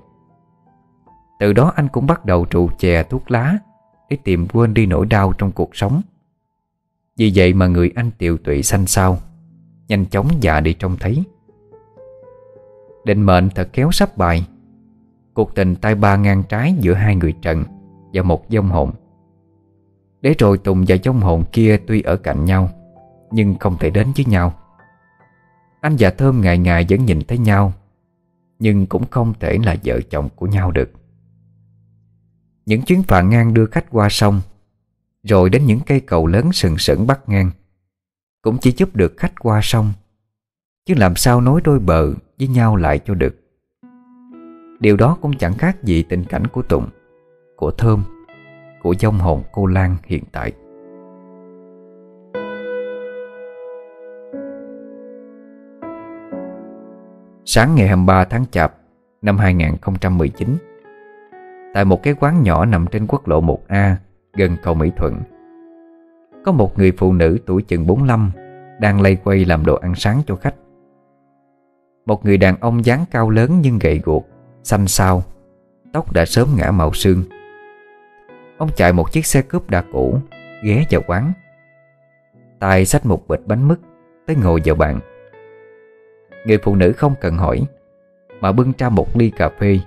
Từ đó anh cũng bắt đầu trụ chè thuốc lá Để tìm quên đi nỗi đau trong cuộc sống. Vì vậy mà người anh tiều tụy xanh xao, Nhanh chóng già đi trông thấy. Định mệnh thật kéo sắp bài Cuộc tình tay ba ngang trái giữa hai người trần Và một dông hồn. Để rồi Tùng và dông hồn kia tuy ở cạnh nhau, Nhưng không thể đến với nhau. Anh và Thơm ngày ngày vẫn nhìn thấy nhau, Nhưng cũng không thể là vợ chồng của nhau được. Những chuyến phà ngang đưa khách qua sông, Rồi đến những cây cầu lớn sừng sững bắt ngang, Cũng chỉ giúp được khách qua sông Chứ làm sao nối đôi bờ với nhau lại cho được. Điều đó cũng chẳng khác gì tình cảnh của Tùng, Của Thơm, Của dông hồn cô Lan hiện tại. Sáng ngày 23 tháng Chạp năm 2019 Tại một cái quán nhỏ nằm trên quốc lộ 1A gần cầu Mỹ Thuận, Có một người phụ nữ tuổi chừng 45 đang lây quay làm đồ ăn sáng cho khách. Một người đàn ông dáng cao lớn nhưng gầy guộc, xanh xao Tóc đã sớm ngã màu sương. Ông chạy một chiếc xe cướp đã cũ Ghé vào quán. Tay xách một bịch bánh mứt Tới ngồi vào bàn. Người phụ nữ không cần hỏi Mà bưng ra một ly cà phê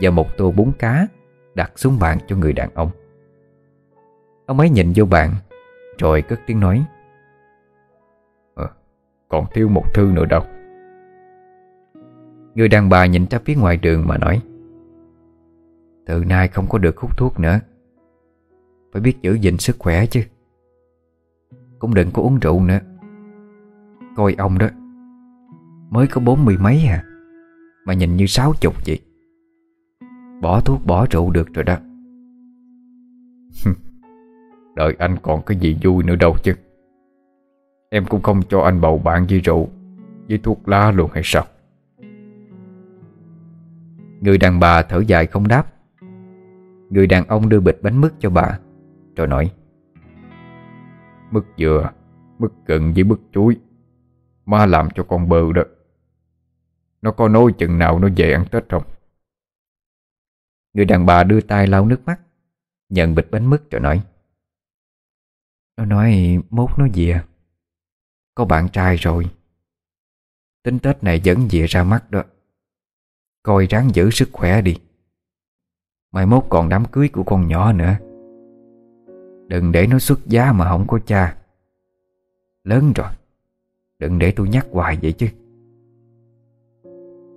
Và một tô bún cá Đặt xuống bàn cho người đàn ông. Ông ấy nhìn vô bàn Rồi cất tiếng nói. À, Còn thiếu một thư nữa đâu. Người đàn bà nhìn ra phía ngoài đường mà nói, Từ nay không có được hút thuốc nữa. Phải biết giữ gìn sức khỏe chứ. Cũng đừng có uống rượu nữa. Coi ông đó, Mới có bốn mươi mấy à Mà nhìn như sáu chục vậy. Bỏ thuốc bỏ rượu được rồi đó. Đợi anh còn cái gì vui nữa đâu chứ. Em cũng không cho anh bầu bạn với rượu, Với thuốc lá luôn hay sao? Người đàn bà thở dài không đáp. Người đàn ông đưa bịch bánh mứt cho bà. Rồi nói, Mứt dừa, Mứt gừng với mứt chuối. Má làm cho con bự đó. Nó có nói chừng nào nó về ăn Tết không? Người đàn bà đưa tay lau nước mắt, Nhận bịch bánh mứt rồi nói, Nó nói mốt nó về Có bạn trai rồi. Tính Tết này vẫn về ra mắt đó. Coi ráng giữ sức khỏe đi. Mai mốt còn đám cưới của con nhỏ nữa. Đừng để nó xuất giá mà không có cha. Lớn rồi, Đừng để tôi nhắc hoài vậy chứ.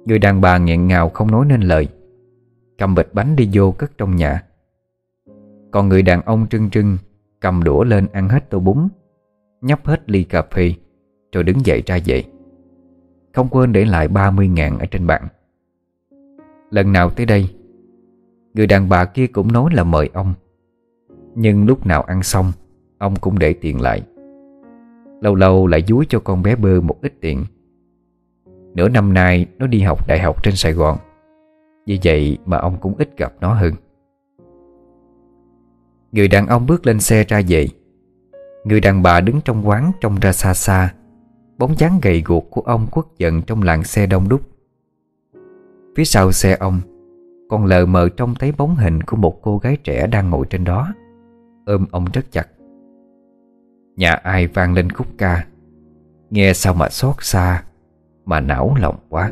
Người đàn bà nghẹn ngào không nói nên lời. Cầm bịch bánh đi vô cất trong nhà. Còn người đàn ông trưng trưng, Cầm đũa lên ăn hết tô bún, Nhấp hết ly cà phê, Rồi đứng dậy ra dậy Không quên để lại 30 ngàn ở trên bàn Lần nào tới đây, Người đàn bà kia cũng nói là mời ông. Nhưng lúc nào ăn xong, Ông cũng để tiền lại. Lâu lâu lại dúi cho con bé bơ một ít tiền. Nửa năm nay, nó đi học đại học trên Sài Gòn. Vì vậy mà ông cũng ít gặp nó hơn. Người đàn ông bước lên xe ra về. Người đàn bà đứng trong quán trông ra xa xa. Bóng dáng gầy guộc của ông quất giận trong làng xe đông đúc. Phía sau xe ông, con lờ mờ trông thấy bóng hình của một cô gái trẻ đang ngồi trên đó. Ôm ông rất chặt. Nhà ai vang lên khúc ca? Nghe sao mà xót xa, Mà não lòng quá.